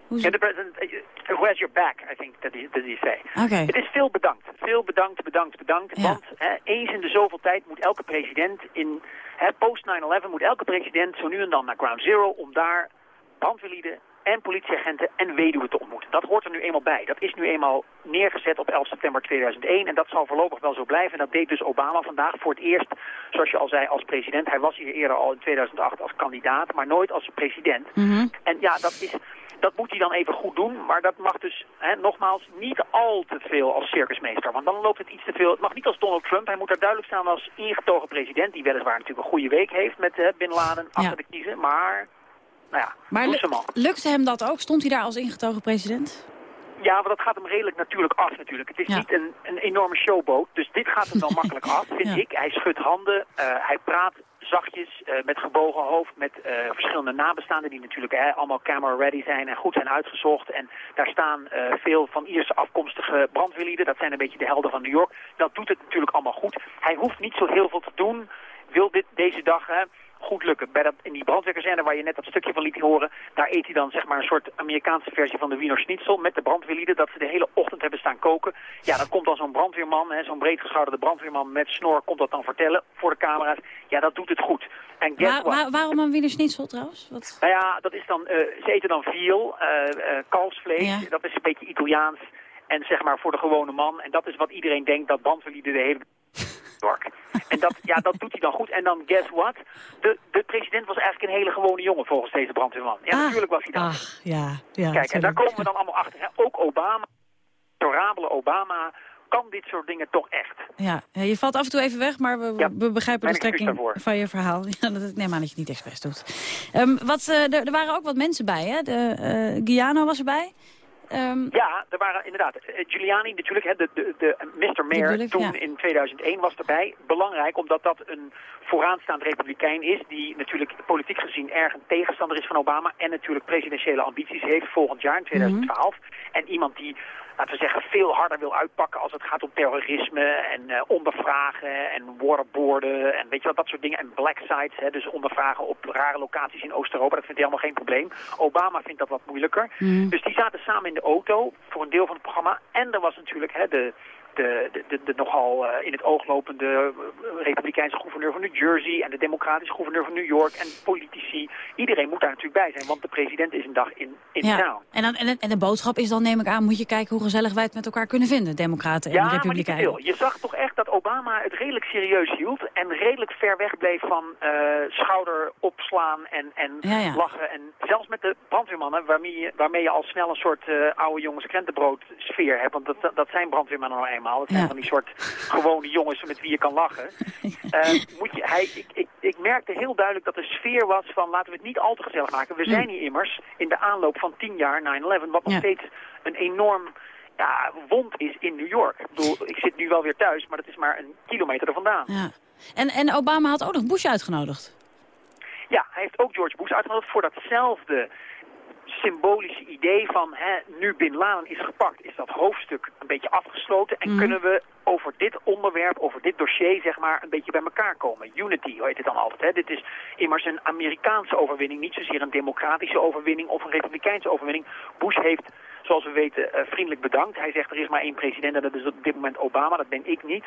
Who's... And the president, uh, who has your back, I think that he, that he say. Oké. Het is veel bedankt. Veel bedankt, bedankt, bedankt. Ja. Want hè, eens in de zoveel tijd moet elke president in hè, post 9-11 moet elke president zo nu en dan naar Ground Zero om daar brandweerlieden en politieagenten en weduwen te ontmoeten. Dat hoort er nu eenmaal bij. Dat is nu eenmaal neergezet op 11 september 2001 en dat zal voorlopig wel zo blijven. En dat deed dus Obama vandaag voor het eerst, zoals je al zei, als president. Hij was hier eerder al in 2008 als kandidaat, maar nooit als president. En ja, dat is dat moet hij dan even goed doen, maar dat mag dus hè, nogmaals niet al te veel als circusmeester. Want dan loopt het iets te veel. Het mag niet als Donald Trump. Hij moet er duidelijk staan als ingetogen president, die weliswaar natuurlijk een goede week heeft met uh, Bin Laden achter de kiezen. Maar, nou ja, maar lukte hem dat ook? Stond hij daar als ingetogen president? Ja, want dat gaat hem redelijk natuurlijk af natuurlijk. Het is niet een, een enorme showboot, dus dit gaat hem wel makkelijk af, vind ik. Hij schudt handen, uh, hij praat zachtjes, uh, met gebogen hoofd, met uh, verschillende nabestaanden die natuurlijk allemaal camera-ready zijn en goed zijn uitgezocht. En daar staan veel van Ierse afkomstige brandweerlieden, dat zijn een beetje de helden van New York. Dat doet het natuurlijk allemaal goed. Hij hoeft niet zo heel veel te doen, wil dit deze dag goed lukken. Bij dat, in die brandweerkazerne waar je net dat stukje van liet horen, daar eet hij dan zeg maar een soort Amerikaanse versie van de Wiener Schnitzel met de brandweerlieden, dat ze de hele ochtend hebben staan koken. Ja, dan komt dan zo'n brandweerman, zo'n breedgeschouderde brandweerman met snor, komt dat dan vertellen voor de camera's. Ja, dat doet het goed. En waar, waar, waarom een Wiener Schnitzel trouwens? Wat? Nou ja, dat is dan, uh, ze eten dan veel, uh, uh, kalfsvlees, ja. dat is een beetje Italiaans. En zeg maar voor de gewone man. En dat is wat iedereen denkt dat brandweerlieden de hele York. En dat, ja, dat doet hij dan goed. En dan, guess what? De, de president was eigenlijk een hele gewone jongen volgens deze brandweerman. Ja, ah, natuurlijk was hij dat. Ach, ja, ja, Kijk, en daar komen we dan allemaal achter. Hè. Ook Obama, adorabele Obama, kan dit soort dingen toch echt. Ja, je valt af en toe even weg, maar we, ja, we begrijpen de strekking van je verhaal. Ja, dat, ik neem aan dat je het niet expres doet. Um, wat, uh, er, er, waren ook wat mensen bij, hè? De, uh, Giano was erbij. Um, ja, er waren inderdaad. Giuliani natuurlijk, hè, de, de, de Mr. Mayor toen ja. in 2001 was erbij. Belangrijk, omdat dat een vooraanstaand republikein is... die natuurlijk politiek gezien erg een tegenstander is van Obama... en natuurlijk presidentiële ambities heeft volgend jaar in 2012. Mm -hmm. En iemand die laten we zeggen, veel harder wil uitpakken als het gaat om terrorisme en uh, ondervragen en waterboarden en weet je wat, dat soort dingen. En black sites, hè, dus ondervragen op rare locaties in Oost-Europa, dat vindt hij allemaal geen probleem. Obama vindt dat wat moeilijker. Mm. Dus die zaten samen in de auto voor een deel van het programma. En er was natuurlijk hè, de, de, de, de, de nogal uh, in het oog lopende republikeinse gouverneur van New Jersey en de democratische gouverneur van New York en politici. Iedereen moet daar natuurlijk bij zijn, want de president is een dag in, in ja. town. En, dan, en, en de boodschap is dan, neem ik aan, moet je kijken hoe gezellig wij het met elkaar kunnen vinden, democraten en ja, republikeinen. Veel. Je zag toch echt dat Obama het redelijk serieus hield en redelijk ver weg bleef van uh, schouder opslaan en, en ja, ja. lachen. En zelfs met de brandweermannen, waarmee je, waarmee je al snel een soort uh, oude jongens krentenbrood sfeer hebt, want dat, dat zijn brandweermannen nou eenmaal. Het zijn Ja. van die soort gewone jongens met wie je kan lachen. Uh, moet je, hij, ik, ik, ik merkte heel duidelijk dat de sfeer was van laten we het niet al te gezellig maken. We zijn hier immers in de aanloop van 10 jaar 9-11, wat nog Ja. steeds een enorm ja, wond is in New York. Ik bedoel, ik zit nu wel weer thuis, maar dat is maar een kilometer er vandaan. Ja. En, en Obama had ook nog Bush uitgenodigd. Ja, hij heeft ook George Bush uitgenodigd voor datzelfde symbolische idee van hè, nu Bin Laden is gepakt, is dat hoofdstuk een beetje afgesloten en Mhm. kunnen we over dit onderwerp, over dit dossier zeg maar een beetje bij elkaar komen. Unity heet het dan altijd. Hè. Dit is immers een Amerikaanse overwinning, niet zozeer een democratische overwinning of een republikeinse overwinning. Bush heeft zoals we weten, eh, vriendelijk bedankt. Hij zegt er is maar één president en dat is op dit moment Obama, dat ben ik niet.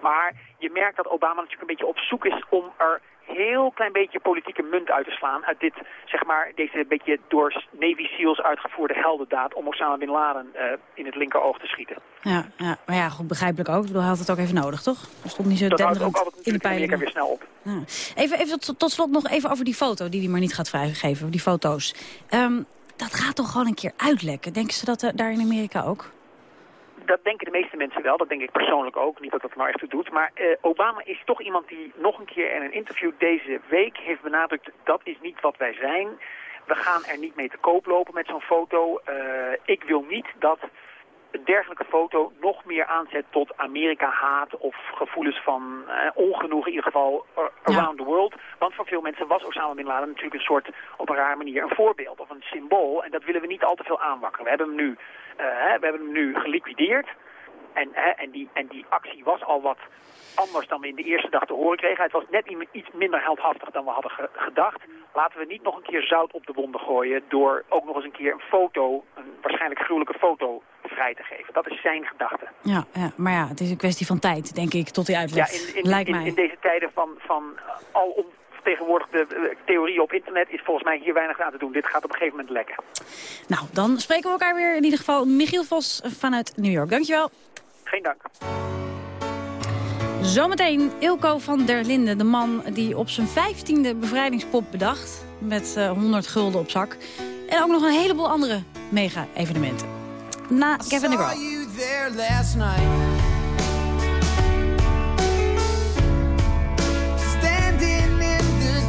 Maar je merkt dat Obama natuurlijk een beetje op zoek is om er heel klein beetje politieke munt uit te slaan uit dit, zeg maar, deze beetje door Navy SEALs uitgevoerde heldendaad om Osama Bin Laden eh, in het linkeroog te schieten. Ja, ja, maar ja, goed, begrijpelijk ook. Ik bedoel, Hij had het ook even nodig, toch? Er stond niet zo Dat houdt ook denderend altijd in de peilingen. weer snel op. Ja. Even, even tot, tot slot nog even over die foto die hij maar niet gaat vrijgeven, die foto's. Ehm, dat gaat toch gewoon een keer uitlekken? Denken ze dat daar in Amerika ook? Dat denken de meeste mensen wel, dat denk ik persoonlijk ook. Niet dat dat nou echt toe doet. Maar eh, Obama is toch iemand die nog een keer in een interview deze week heeft benadrukt... dat is niet wat wij zijn. We gaan er niet mee te koop lopen met zo'n foto. Eh, ik wil niet dat een dergelijke foto nog meer aanzet tot Amerika-haat... of gevoelens van eh, ongenoegen in ieder geval uh, around the world. Want voor veel mensen was Osama Bin Laden natuurlijk een soort, op een rare manier, een voorbeeld of een symbool. En dat willen we niet al te veel aanwakkeren. We hebben hem nu, eh, we hebben hem nu geliquideerd. En, hè, en, die, en die actie was al wat anders dan we in de eerste dag te horen kregen. Het was net iets minder heldhaftig dan we hadden ge- gedacht. Laten we niet nog een keer zout op de wonden gooien... door ook nog eens een keer een foto, een waarschijnlijk gruwelijke foto, vrij te geven. Dat is zijn gedachte. Ja, ja, maar ja, het is een kwestie van tijd, denk ik, tot hij Ja, uitlegt. in, in, Lijkt in, mij. in deze tijden van, van al om, tegenwoordig de, de theorie op internet is volgens mij hier weinig aan te doen. Dit gaat op een gegeven moment lekker. Nou, dan spreken we elkaar weer in ieder geval. Michiel Vos vanuit New York. Dankjewel. Geen dank. Zometeen Ilko van der Linden, de man die op zijn vijftiende bevrijdingspop bedacht. Met eh, 100 gulden op zak. En ook nog een heleboel andere mega-evenementen. Na Kevin de Groot.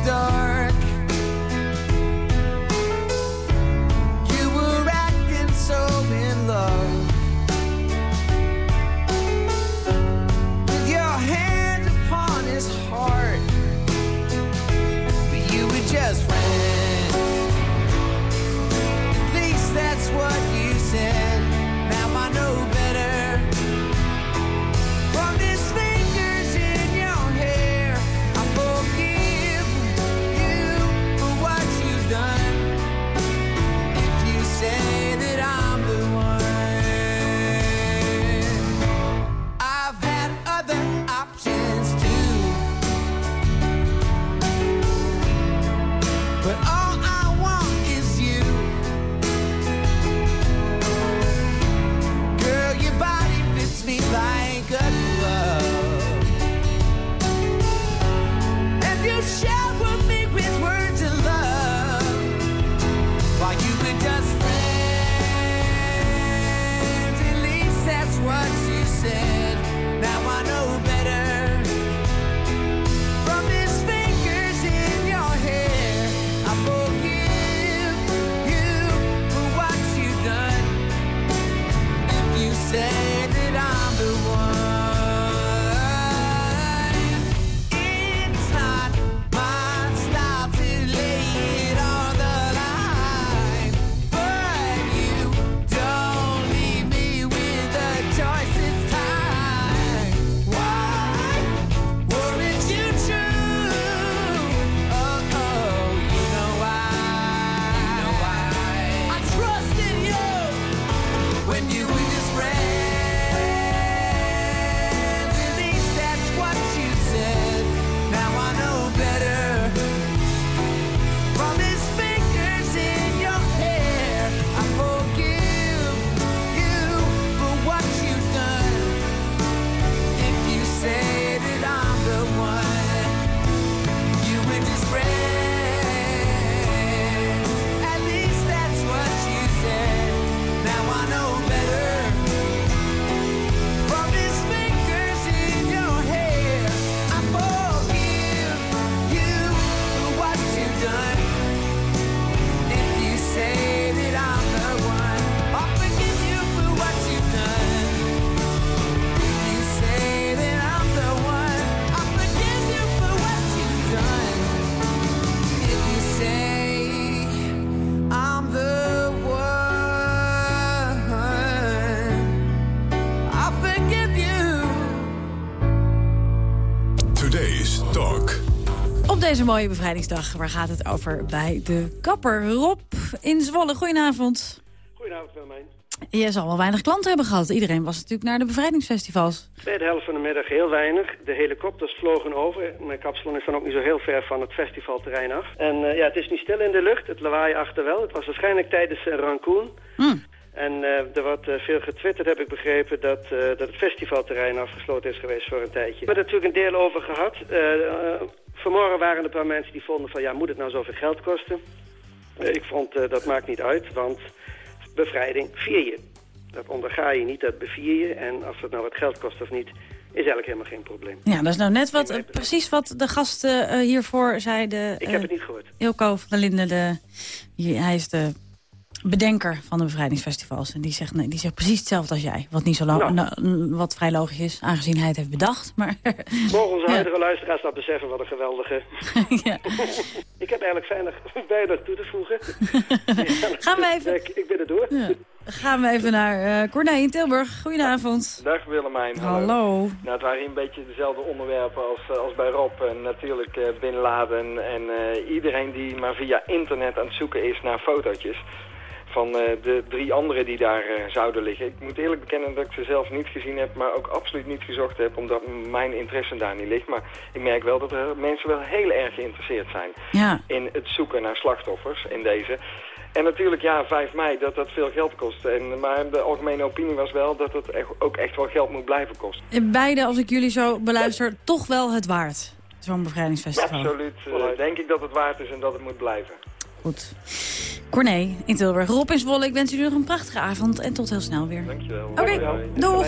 Dark. Mooie bevrijdingsdag, waar gaat het over bij de kapper Rob in Zwolle. Goedenavond. Goedenavond Wilmijn. Je zal wel weinig klanten hebben gehad. Iedereen was natuurlijk naar de bevrijdingsfestivals. Bij de helft van de middag heel weinig. De helikopters vlogen over. Mijn kapsalon is dan ook niet zo heel ver van het festivalterrein af. En eh, ja, het is nu stil in de lucht. Het lawaai achter wel. Het was waarschijnlijk tijdens uh, Rancoon. En eh, er wordt veel getwitterd, heb ik begrepen, dat, dat het festivalterrein afgesloten is geweest voor een tijdje. We hebben er natuurlijk een deel over gehad. Vanmorgen waren er een paar mensen die vonden van, ja, moet het nou zoveel geld kosten? Eh, ik vond, eh, dat maakt niet uit, want bevrijding vier je. Dat onderga je niet, dat bevier je. En of het nou wat geld kost of niet, is eigenlijk helemaal geen probleem. Ja, dat is nou net wat, precies wat de gasten eh, hiervoor zeiden. Ik heb het niet gehoord. Ilko van der Linden, de, hij is de bedenker van de bevrijdingsfestivals. En die zegt, nee, die zegt precies hetzelfde als jij. Wat, niet zo Nou. nou, wat vrij logisch is, aangezien hij het heeft bedacht. Maar Mogen onze Ja. huidige luisteraars dat beseffen, wat een geweldige... ik heb eigenlijk weinig, weinig toe te voegen. Gaan we even- Ik, ik ben er door. Ja. gaan we even naar eh Corné in Tilburg. Goedenavond. Dag Willemijn. Hallo. Nou, het waren een beetje dezelfde onderwerpen als, eh, als bij Rob. En natuurlijk eh Bin Laden en eh, iedereen die maar via internet aan het zoeken is naar fotootjes. Van eh, de drie anderen die daar eh, zouden liggen. Ik moet eerlijk bekennen dat ik ze zelf niet gezien heb, maar ook absoluut niet gezocht heb, omdat mijn interesse daar niet ligt. Maar ik merk wel dat er mensen wel heel erg geïnteresseerd zijn Ja. in het zoeken naar slachtoffers in deze. En natuurlijk, ja, 5 mei, dat dat veel geld kost. En, maar de algemene opinie was wel dat het echt, ook echt wel geld moet blijven kosten. Beide, als ik jullie zo beluister, toch wel het waard. Zo'n bevrijdingsfestival. Absoluut, eh, denk ik dat het waard is en dat het moet blijven. Goed. Corné in Tilburg. Rob in Zwolle, ik wens jullie nog een prachtige avond en tot heel snel weer. Dankjewel. Oké, doeg.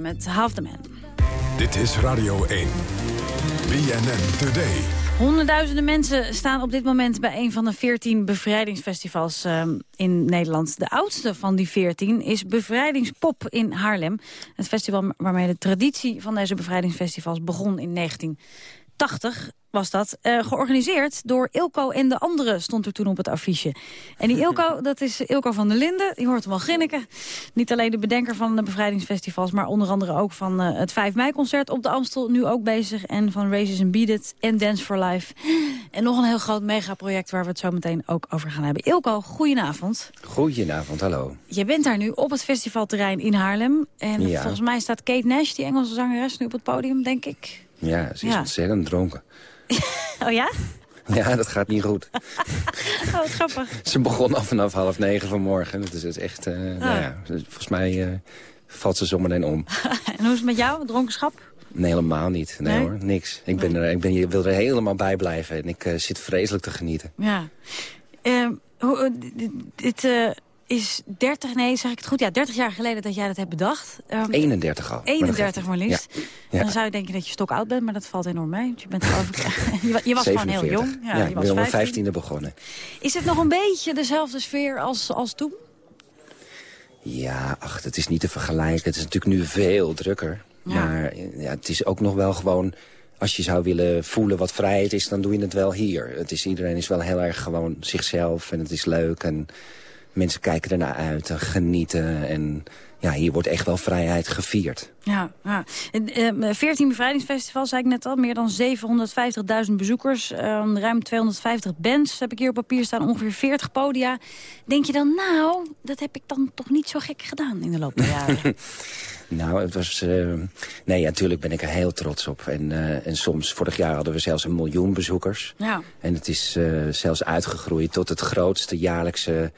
Met Half the Man. Dit is Radio 1. BNN Today. Honderdduizenden mensen staan op dit moment bij een van de 14 bevrijdingsfestivals ehm, in Nederland. De oudste van die 14 is Bevrijdingspop in Haarlem. Het festival waarmee de traditie van deze bevrijdingsfestivals begon in 1980 was dat. eh, georganiseerd door Ilko en de anderen stond er toen op het affiche. En die Ilko, dat is Ilko van der Linden. Die hoort hem al grinniken. Niet alleen de bedenker van de bevrijdingsfestivals... maar onder andere ook van eh, het 5 mei-concert op de Amstel. Nu ook bezig. En van Races and Beat It en Dance for Life. En nog een heel groot megaproject waar we het zo meteen ook over gaan hebben. Ilko, goedenavond. Goedenavond, hallo. Je bent daar nu op het festivalterrein in Haarlem. En Ja. volgens mij staat Kate Nash, die Engelse zangeres, nu op het podium, denk ik. Ja, ze is Ja. ontzettend dronken. Oh ja? Ja, dat gaat niet goed. Oh, wat grappig. Ze begon al vanaf half negen vanmorgen. Is het is echt, eh, nou ja, volgens mij eh, valt ze zometeen om. en hoe is het met jou, dronkenschap? Nee, helemaal niet. Nee, Nee? hoor, niks. Ik, ben er, ik ben, je wil er helemaal bij blijven en ik eh, zit vreselijk te genieten. Ja. Ehm, hoe, dit- is 30, nee, zeg ik het goed? Ja, 30 jaar geleden dat jij dat hebt bedacht. Ehm, 31 al. maar dat 31 geeft maar liefst. Ja. Ja. Dan zou je denken dat je stok oud bent, maar dat valt enorm mee. Want je, bent je, je was gewoon heel 47. jong. Ja, Ja, je ik was ben op mijn 15. 15e begonnen. Is het nog een beetje dezelfde sfeer als, als toen? Ja, ach, het is niet te vergelijken. Het is natuurlijk nu veel drukker. Ja. Maar ja, het is ook nog wel gewoon... Als je zou willen voelen wat vrijheid is, dan doe je het wel hier. Het is, iedereen is wel heel erg gewoon zichzelf en het is leuk. En mensen kijken ernaar uit en genieten. En ja, hier wordt echt wel vrijheid gevierd. Ja, ja. En, ehm, 14 bevrijdingsfestivals, zei ik net al. Meer dan 750.000 bezoekers. ehm, ruim 250 bands heb ik hier op papier staan. Ongeveer 40 podia. Denk je dan, nou, dat heb ik dan toch niet zo gek gedaan in de loop der jaren? Nou, het was... eh, nee, ja, natuurlijk ben ik er heel trots op. En, eh, en soms, vorig jaar hadden we zelfs een miljoen bezoekers. ja. En het is eh, zelfs uitgegroeid tot het grootste jaarlijkse eh,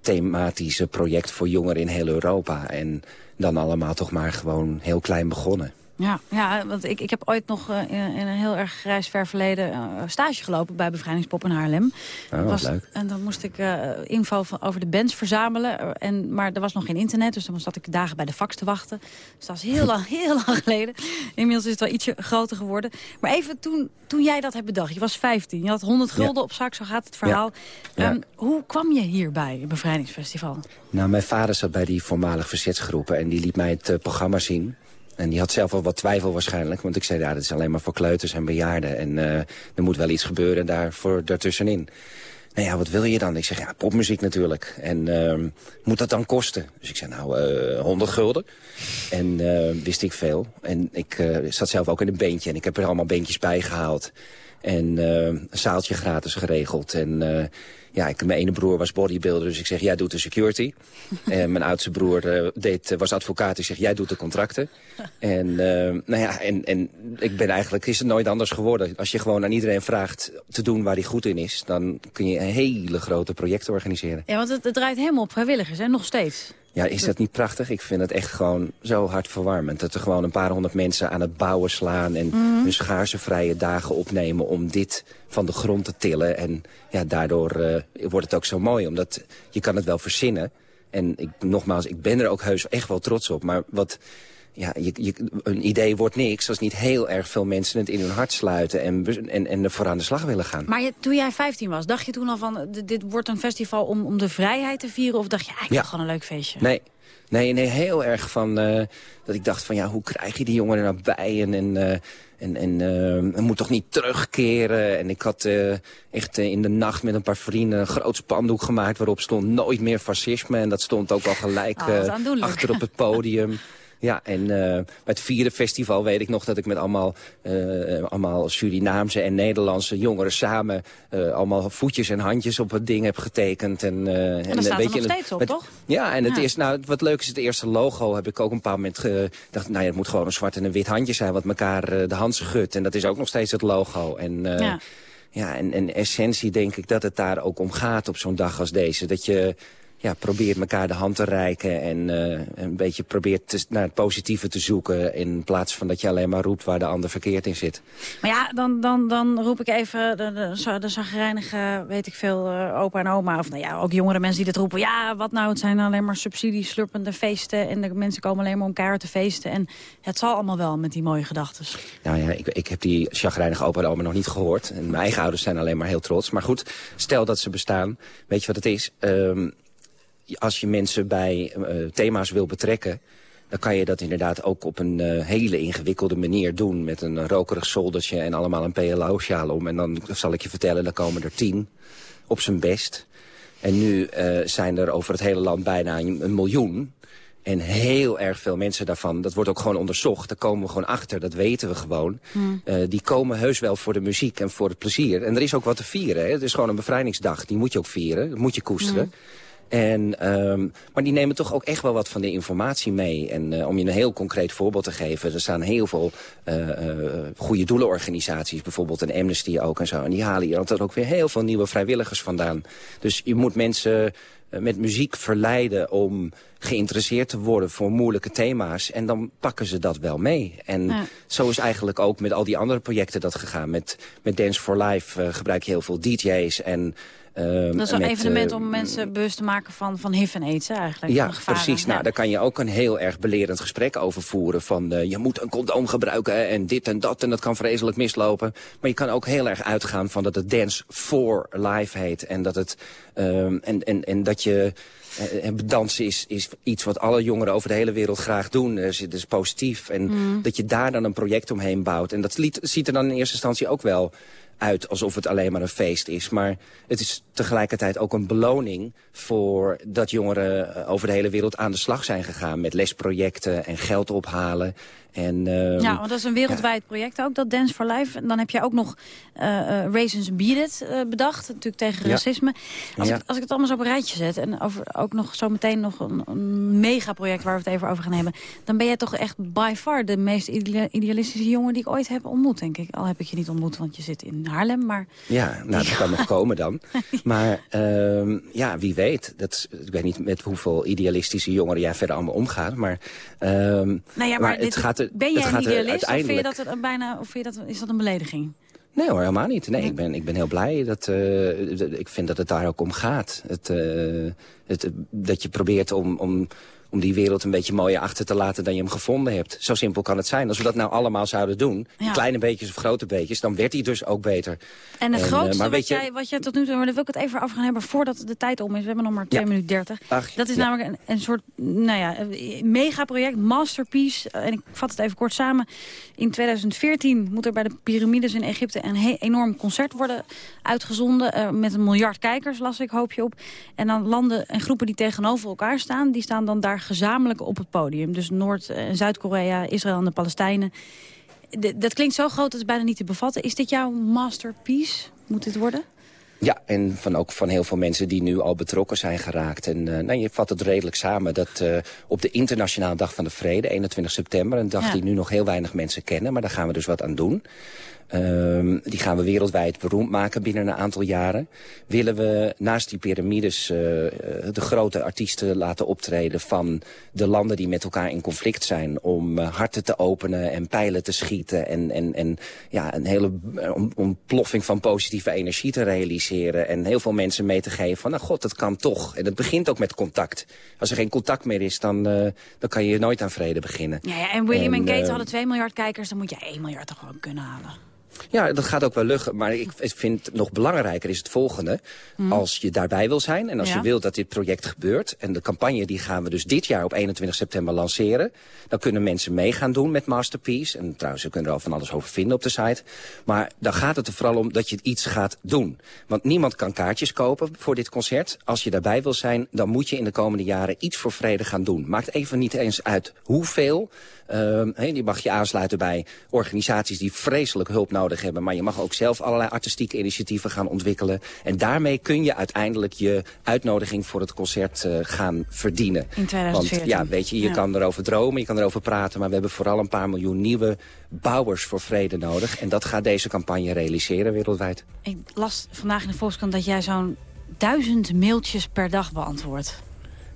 thematische project voor jongeren in heel Europa. En dan allemaal toch maar gewoon heel klein begonnen. Ja, ja want ik, ik heb ooit nog eh, in, in een heel erg grijs ver verleden eh, stage gelopen bij Bevrijdingspop in Haarlem. Oh, wat leuk. En dan moest ik eh, info van, over de bands verzamelen. en, maar er was nog geen internet, dus dan zat ik dagen bij de fax te wachten. Dus dat is heel lang, heel lang geleden. Inmiddels is het wel ietsje groter geworden. Maar even toen, toen jij dat hebt bedacht, je was 15, je had 100 gulden op zak, zo gaat het verhaal. Ja. Ehm, hoe kwam je hierbij, het Bevrijdingsfestival? Nou, mijn vader zat bij die voormalig verzetsgroepen en die liet mij het programma zien. En die had zelf wel wat twijfel waarschijnlijk. Want ik zei, ja, dat is alleen maar voor kleuters en bejaarden. En eh, er moet wel iets gebeuren daarvoor, daartussenin. Nou ja, wat wil je dan? Ik zeg, ja, popmuziek natuurlijk. En ehm, moet dat dan kosten? Dus ik zei, nou, eh 100 gulden. En eh, wist ik veel. En ik zat zelf ook in een beentje. En ik heb er allemaal beentjes bij gehaald. En een zaaltje gratis geregeld. En ja, ik, mijn ene broer was bodybuilder, dus ik zeg, jij doet de security. en mijn oudste broer eh, deed, eh, was advocaat, ik zeg, jij doet de contracten. En, eh, nou ja, en, en ik ben eigenlijk, is het nooit anders geworden. Als je gewoon aan iedereen vraagt te doen waar hij goed in is... dan kun je een hele grote projecten organiseren. Ja, want het, het draait helemaal op vrijwilligers, hè? nog steeds. Ja, is dat niet prachtig? Ik vind het echt gewoon zo hartverwarmend. Dat er gewoon een paar honderd mensen aan het bouwen slaan... en Mhm. hun schaarse vrije dagen opnemen om dit van de grond te tillen. En ja, daardoor eh, wordt het ook zo mooi, omdat je kan het wel verzinnen. En ik, nogmaals, ik ben er ook heus echt wel trots op. Maar wat, ja, je, je, een idee wordt niks als niet heel erg veel mensen het in hun hart sluiten... en, en, en ervoor aan de slag willen gaan. Maar je, toen jij 15 was, dacht je toen al van... dit wordt een festival om, om de vrijheid te vieren? Of dacht je, eigenlijk Ja. gewoon een leuk feestje? Nee, nee, nee heel erg van eh, dat ik dacht van ja, hoe krijg je die jongen er nou bij? En, en, eh, en, en eh, moet toch niet terugkeren? En ik had echt in de nacht met een paar vrienden een groot spandoek gemaakt... waarop stond nooit meer fascisme. En dat stond ook al gelijk Oh, achter op het podium. Ja, en eh, bij het vierde festival weet ik nog dat ik met allemaal, eh, allemaal Surinaamse en Nederlandse jongeren samen eh, allemaal voetjes en handjes op het ding heb getekend. En, En dat staat nog en het- steeds op, met- toch? Ja, en het Ja. eerste, nou, wat leuk is, het eerste logo heb ik ook een paar moment gedacht, nou ja, het moet gewoon een zwart en een wit handje zijn wat elkaar de hand schudt. En dat is ook nog steeds het logo. En, Ja. ja, en, en essentie denk ik dat het daar ook om gaat op zo'n dag als deze. Dat je ja, probeert elkaar de hand te reiken en eh, een beetje probeert te- naar het positieve te zoeken... in plaats van dat je alleen maar roept waar de ander verkeerd in zit. Maar ja, dan, dan, dan roep ik even de, de, de zagrijnige, weet ik veel, eh, opa en oma. Of nou ja, ook jongere mensen die dit roepen. Ja, wat nou, het zijn alleen maar subsidies, slurpende feesten. En de mensen komen alleen maar om keihard te feesten. En het zal allemaal wel met die mooie gedachten. Nou ja, ik, ik heb die chagrijnige opa en oma nog niet gehoord. En mijn eigen ouders zijn alleen maar heel trots. Maar goed, stel dat ze bestaan. Weet je wat het is? Ehm, als je mensen bij eh, thema's wil betrekken... dan kan je dat inderdaad ook op een eh, hele ingewikkelde manier doen... met een rokerig zoldertje en allemaal een PLO-sjaal om. En dan zal ik je vertellen, dan komen er tien op zijn best. En nu eh, zijn er over het hele land bijna een, een miljoen... En heel erg veel mensen daarvan, dat wordt ook gewoon onderzocht. Daar komen we gewoon achter, dat weten we gewoon. Eh, die komen heus wel voor de muziek en voor het plezier. En er is ook wat te vieren. Hè? Het is gewoon een bevrijdingsdag, die moet je ook vieren. Dat moet je koesteren. En, ehm, maar die nemen toch ook echt wel wat van de informatie mee. En eh, om je een heel concreet voorbeeld te geven... er staan heel veel uh, goede doelenorganisaties, bijvoorbeeld een Amnesty ook en zo. En die halen hier altijd ook weer heel veel nieuwe vrijwilligers vandaan. Dus je moet mensen met muziek verleiden om geïnteresseerd te worden voor moeilijke thema's. En dan pakken ze dat wel mee. En ja. zo is eigenlijk ook met al die andere projecten dat gegaan. Met, met Dance for Life uh, gebruik je heel veel DJ's en... Uh, dat is een evenement uh, om mensen bewust te maken van, van HIV en AIDS eigenlijk. Ja, precies. Ja. Nou, daar kan je ook een heel erg belerend gesprek over voeren. Van uh, je moet een condoom gebruiken en dit en dat en dat kan vreselijk mislopen. Maar je kan ook heel erg uitgaan van dat het Dance for Life heet. En dat, het, ehm, en, en, en dat je... Uh, dansen is, is iets wat alle jongeren over de hele wereld graag doen. Dus het is positief. En mm. dat je daar dan een project omheen bouwt. En dat liet, ziet er dan in eerste instantie ook wel uit alsof het alleen maar een feest is. Maar het is tegelijkertijd ook een beloning voor dat jongeren over de hele wereld aan de slag zijn gegaan. Met lesprojecten en geld ophalen. En, ja, want dat is een wereldwijd ja. project ook, dat Dance for Life. En dan heb je ook nog uh, uh, Raisins Beat It bedacht, natuurlijk tegen ja. racisme. Als, ja. ik, als ik het allemaal zo op een rijtje zet... en over, ook nog zo meteen nog een, een megaproject waar we het even over gaan hebben... dan ben jij toch echt by far de meest idealistische jongen die ik ooit heb ontmoet, denk ik. Al heb ik je niet ontmoet, want je zit in Haarlem, maar... Ja, nou, dat kan nog komen dan. Maar uh, ja, wie weet. Dat, ik weet niet met hoeveel idealistische jongeren jij verder allemaal omgaat. Maar, uh, nou ja, maar, maar dit, het gaat er, ben jij een idealist uiteindelijk... of vind je dat bijna, of vind je dat, is dat een belediging? Nee hoor, helemaal niet. Nee, ik ben, ik ben heel blij. Dat, uh, ik vind dat het daar ook om gaat. Het, uh, het, dat je probeert om, om, om die wereld een beetje mooier achter te laten dan je hem gevonden hebt. Zo simpel kan het zijn. Als we dat nou allemaal zouden doen, Ja. kleine beetjes of grote beetjes, dan werd hij dus ook beter. En het En, eh, grootste maar wat, je- jij, wat jij tot nu toe... Maar daar wil ik het even over gaan hebben voordat de tijd om is. We hebben nog maar 2 Ja. minuten 30. Ach, dat is ja. namelijk een, een soort nou ja, megaproject, masterpiece. Eh, En ik vat het even kort samen. In 2014 moet er bij de piramides in Egypte... een enorm concert worden uitgezonden. eh, met een miljard kijkers, las ik, hoop je op. En dan landen en groepen die tegenover elkaar staan... die staan dan daar gezamenlijk op het podium. Dus Noord- en Zuid-Korea, Israël en de Palestijnen. D- dat klinkt zo groot dat het bijna niet te bevatten. Is dit jouw masterpiece? Moet dit worden? Ja, en van ook van heel veel mensen die nu al betrokken zijn geraakt. En eh, nou, je vat het redelijk samen dat eh, op de Internationale Dag van de Vrede, 21 september... een dag Ja. die nu nog heel weinig mensen kennen, maar daar gaan we dus wat aan doen. Ehm, die gaan we wereldwijd beroemd maken binnen een aantal jaren. Willen we naast die piramides eh, eh, de grote artiesten laten optreden... van de landen die met elkaar in conflict zijn... om eh, harten te openen en pijlen te schieten... en, en, en ja, een hele ontploffing van positieve energie te realiseren... en heel veel mensen mee te geven van, nou god, dat kan toch. En het begint ook met contact. Als er geen contact meer is, dan, dan kan je nooit aan vrede beginnen. Ja, ja, en William en, eh, hadden 2 miljard kijkers. Dan moet je 1 miljard toch gewoon kunnen halen. Ja, dat gaat ook wel lukken. Maar ik vind nog belangrijker is het volgende. Als je daarbij wil zijn en als Ja. je wilt dat dit project gebeurt... en de campagne die gaan we dus dit jaar op 21 september lanceren... dan kunnen mensen mee gaan doen met Masterpiece. En trouwens, ze kunnen er al van alles over vinden op de site. Maar dan gaat het er vooral om dat je iets gaat doen. Want niemand kan kaartjes kopen voor dit concert. Als je daarbij wil zijn, dan moet je in de komende jaren iets voor vrede gaan doen. Maakt even niet eens uit hoeveel... Ehm, die mag je aansluiten bij organisaties die vreselijk hulp nodig hebben. Maar je mag ook zelf allerlei artistieke initiatieven gaan ontwikkelen. En daarmee kun je uiteindelijk je uitnodiging voor het concert eh, gaan verdienen. In 2014. Want ja, weet je, je Ja. kan erover dromen, je kan erover praten. Maar we hebben vooral een paar miljoen nieuwe bouwers voor vrede nodig. En dat gaat deze campagne realiseren wereldwijd. Ik las vandaag in de Volkskrant dat jij zo'n duizend mailtjes per dag beantwoordt.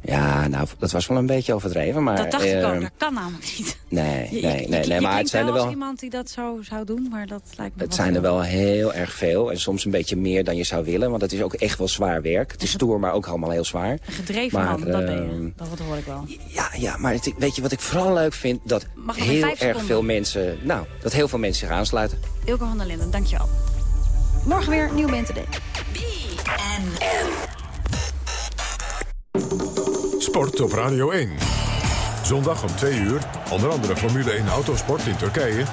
Ja, nou, dat was wel een beetje overdreven. Maar, dat dacht ik ook, ehm, dat kan namelijk niet. Nee, Je- nee, je- nee, je nee, maar het zijn er wel... iemand die dat zo zou doen, maar dat lijkt me Het wel zijn er wel heel erg veel. En soms een beetje meer dan je zou willen. Want het is ook echt wel zwaar werk. Het is stoer, maar ook allemaal heel zwaar. Een gedreven Maar, man, dat ben ehm, je. Dat hoor ik wel. Ja, ja maar het- weet je wat ik vooral leuk vind? Dat heel erg seconden? veel mensen... Nou, dat heel veel mensen zich aansluiten. Ilko van der Linden, dankjewel. Morgen weer nieuw Ben Today. Sport op Radio 1. Zondag om 2 uur, onder andere Formule 1 Autosport in Turkije.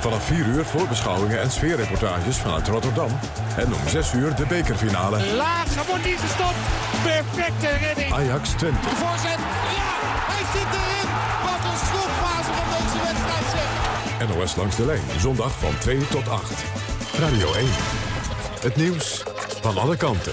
Vanaf 4 uur voorbeschouwingen en sfeerreportages vanuit Rotterdam. En om 6 uur de bekerfinale Laag, wordt niet gestopt. Perfecte redding. Ajax Twente. De voorzet. Ja, hij zit erin. Wat een slotfase van deze wedstrijd zeg. NOS langs de lijn, zondag van 2 tot 8. Radio 1. Het nieuws van alle kanten.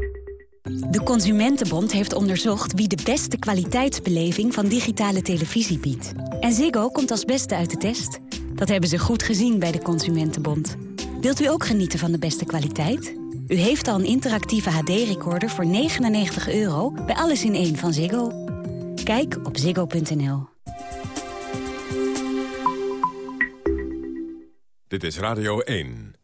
De Consumentenbond heeft onderzocht wie de beste kwaliteitsbeleving van digitale televisie biedt. En Ziggo komt als beste uit de test. Dat hebben ze goed gezien bij de Consumentenbond. Wilt u ook genieten van de beste kwaliteit? U heeft al een interactieve HD-recorder voor 99 euro bij Alles in één van Ziggo. Kijk op ziggo.nl. Dit is Radio 1.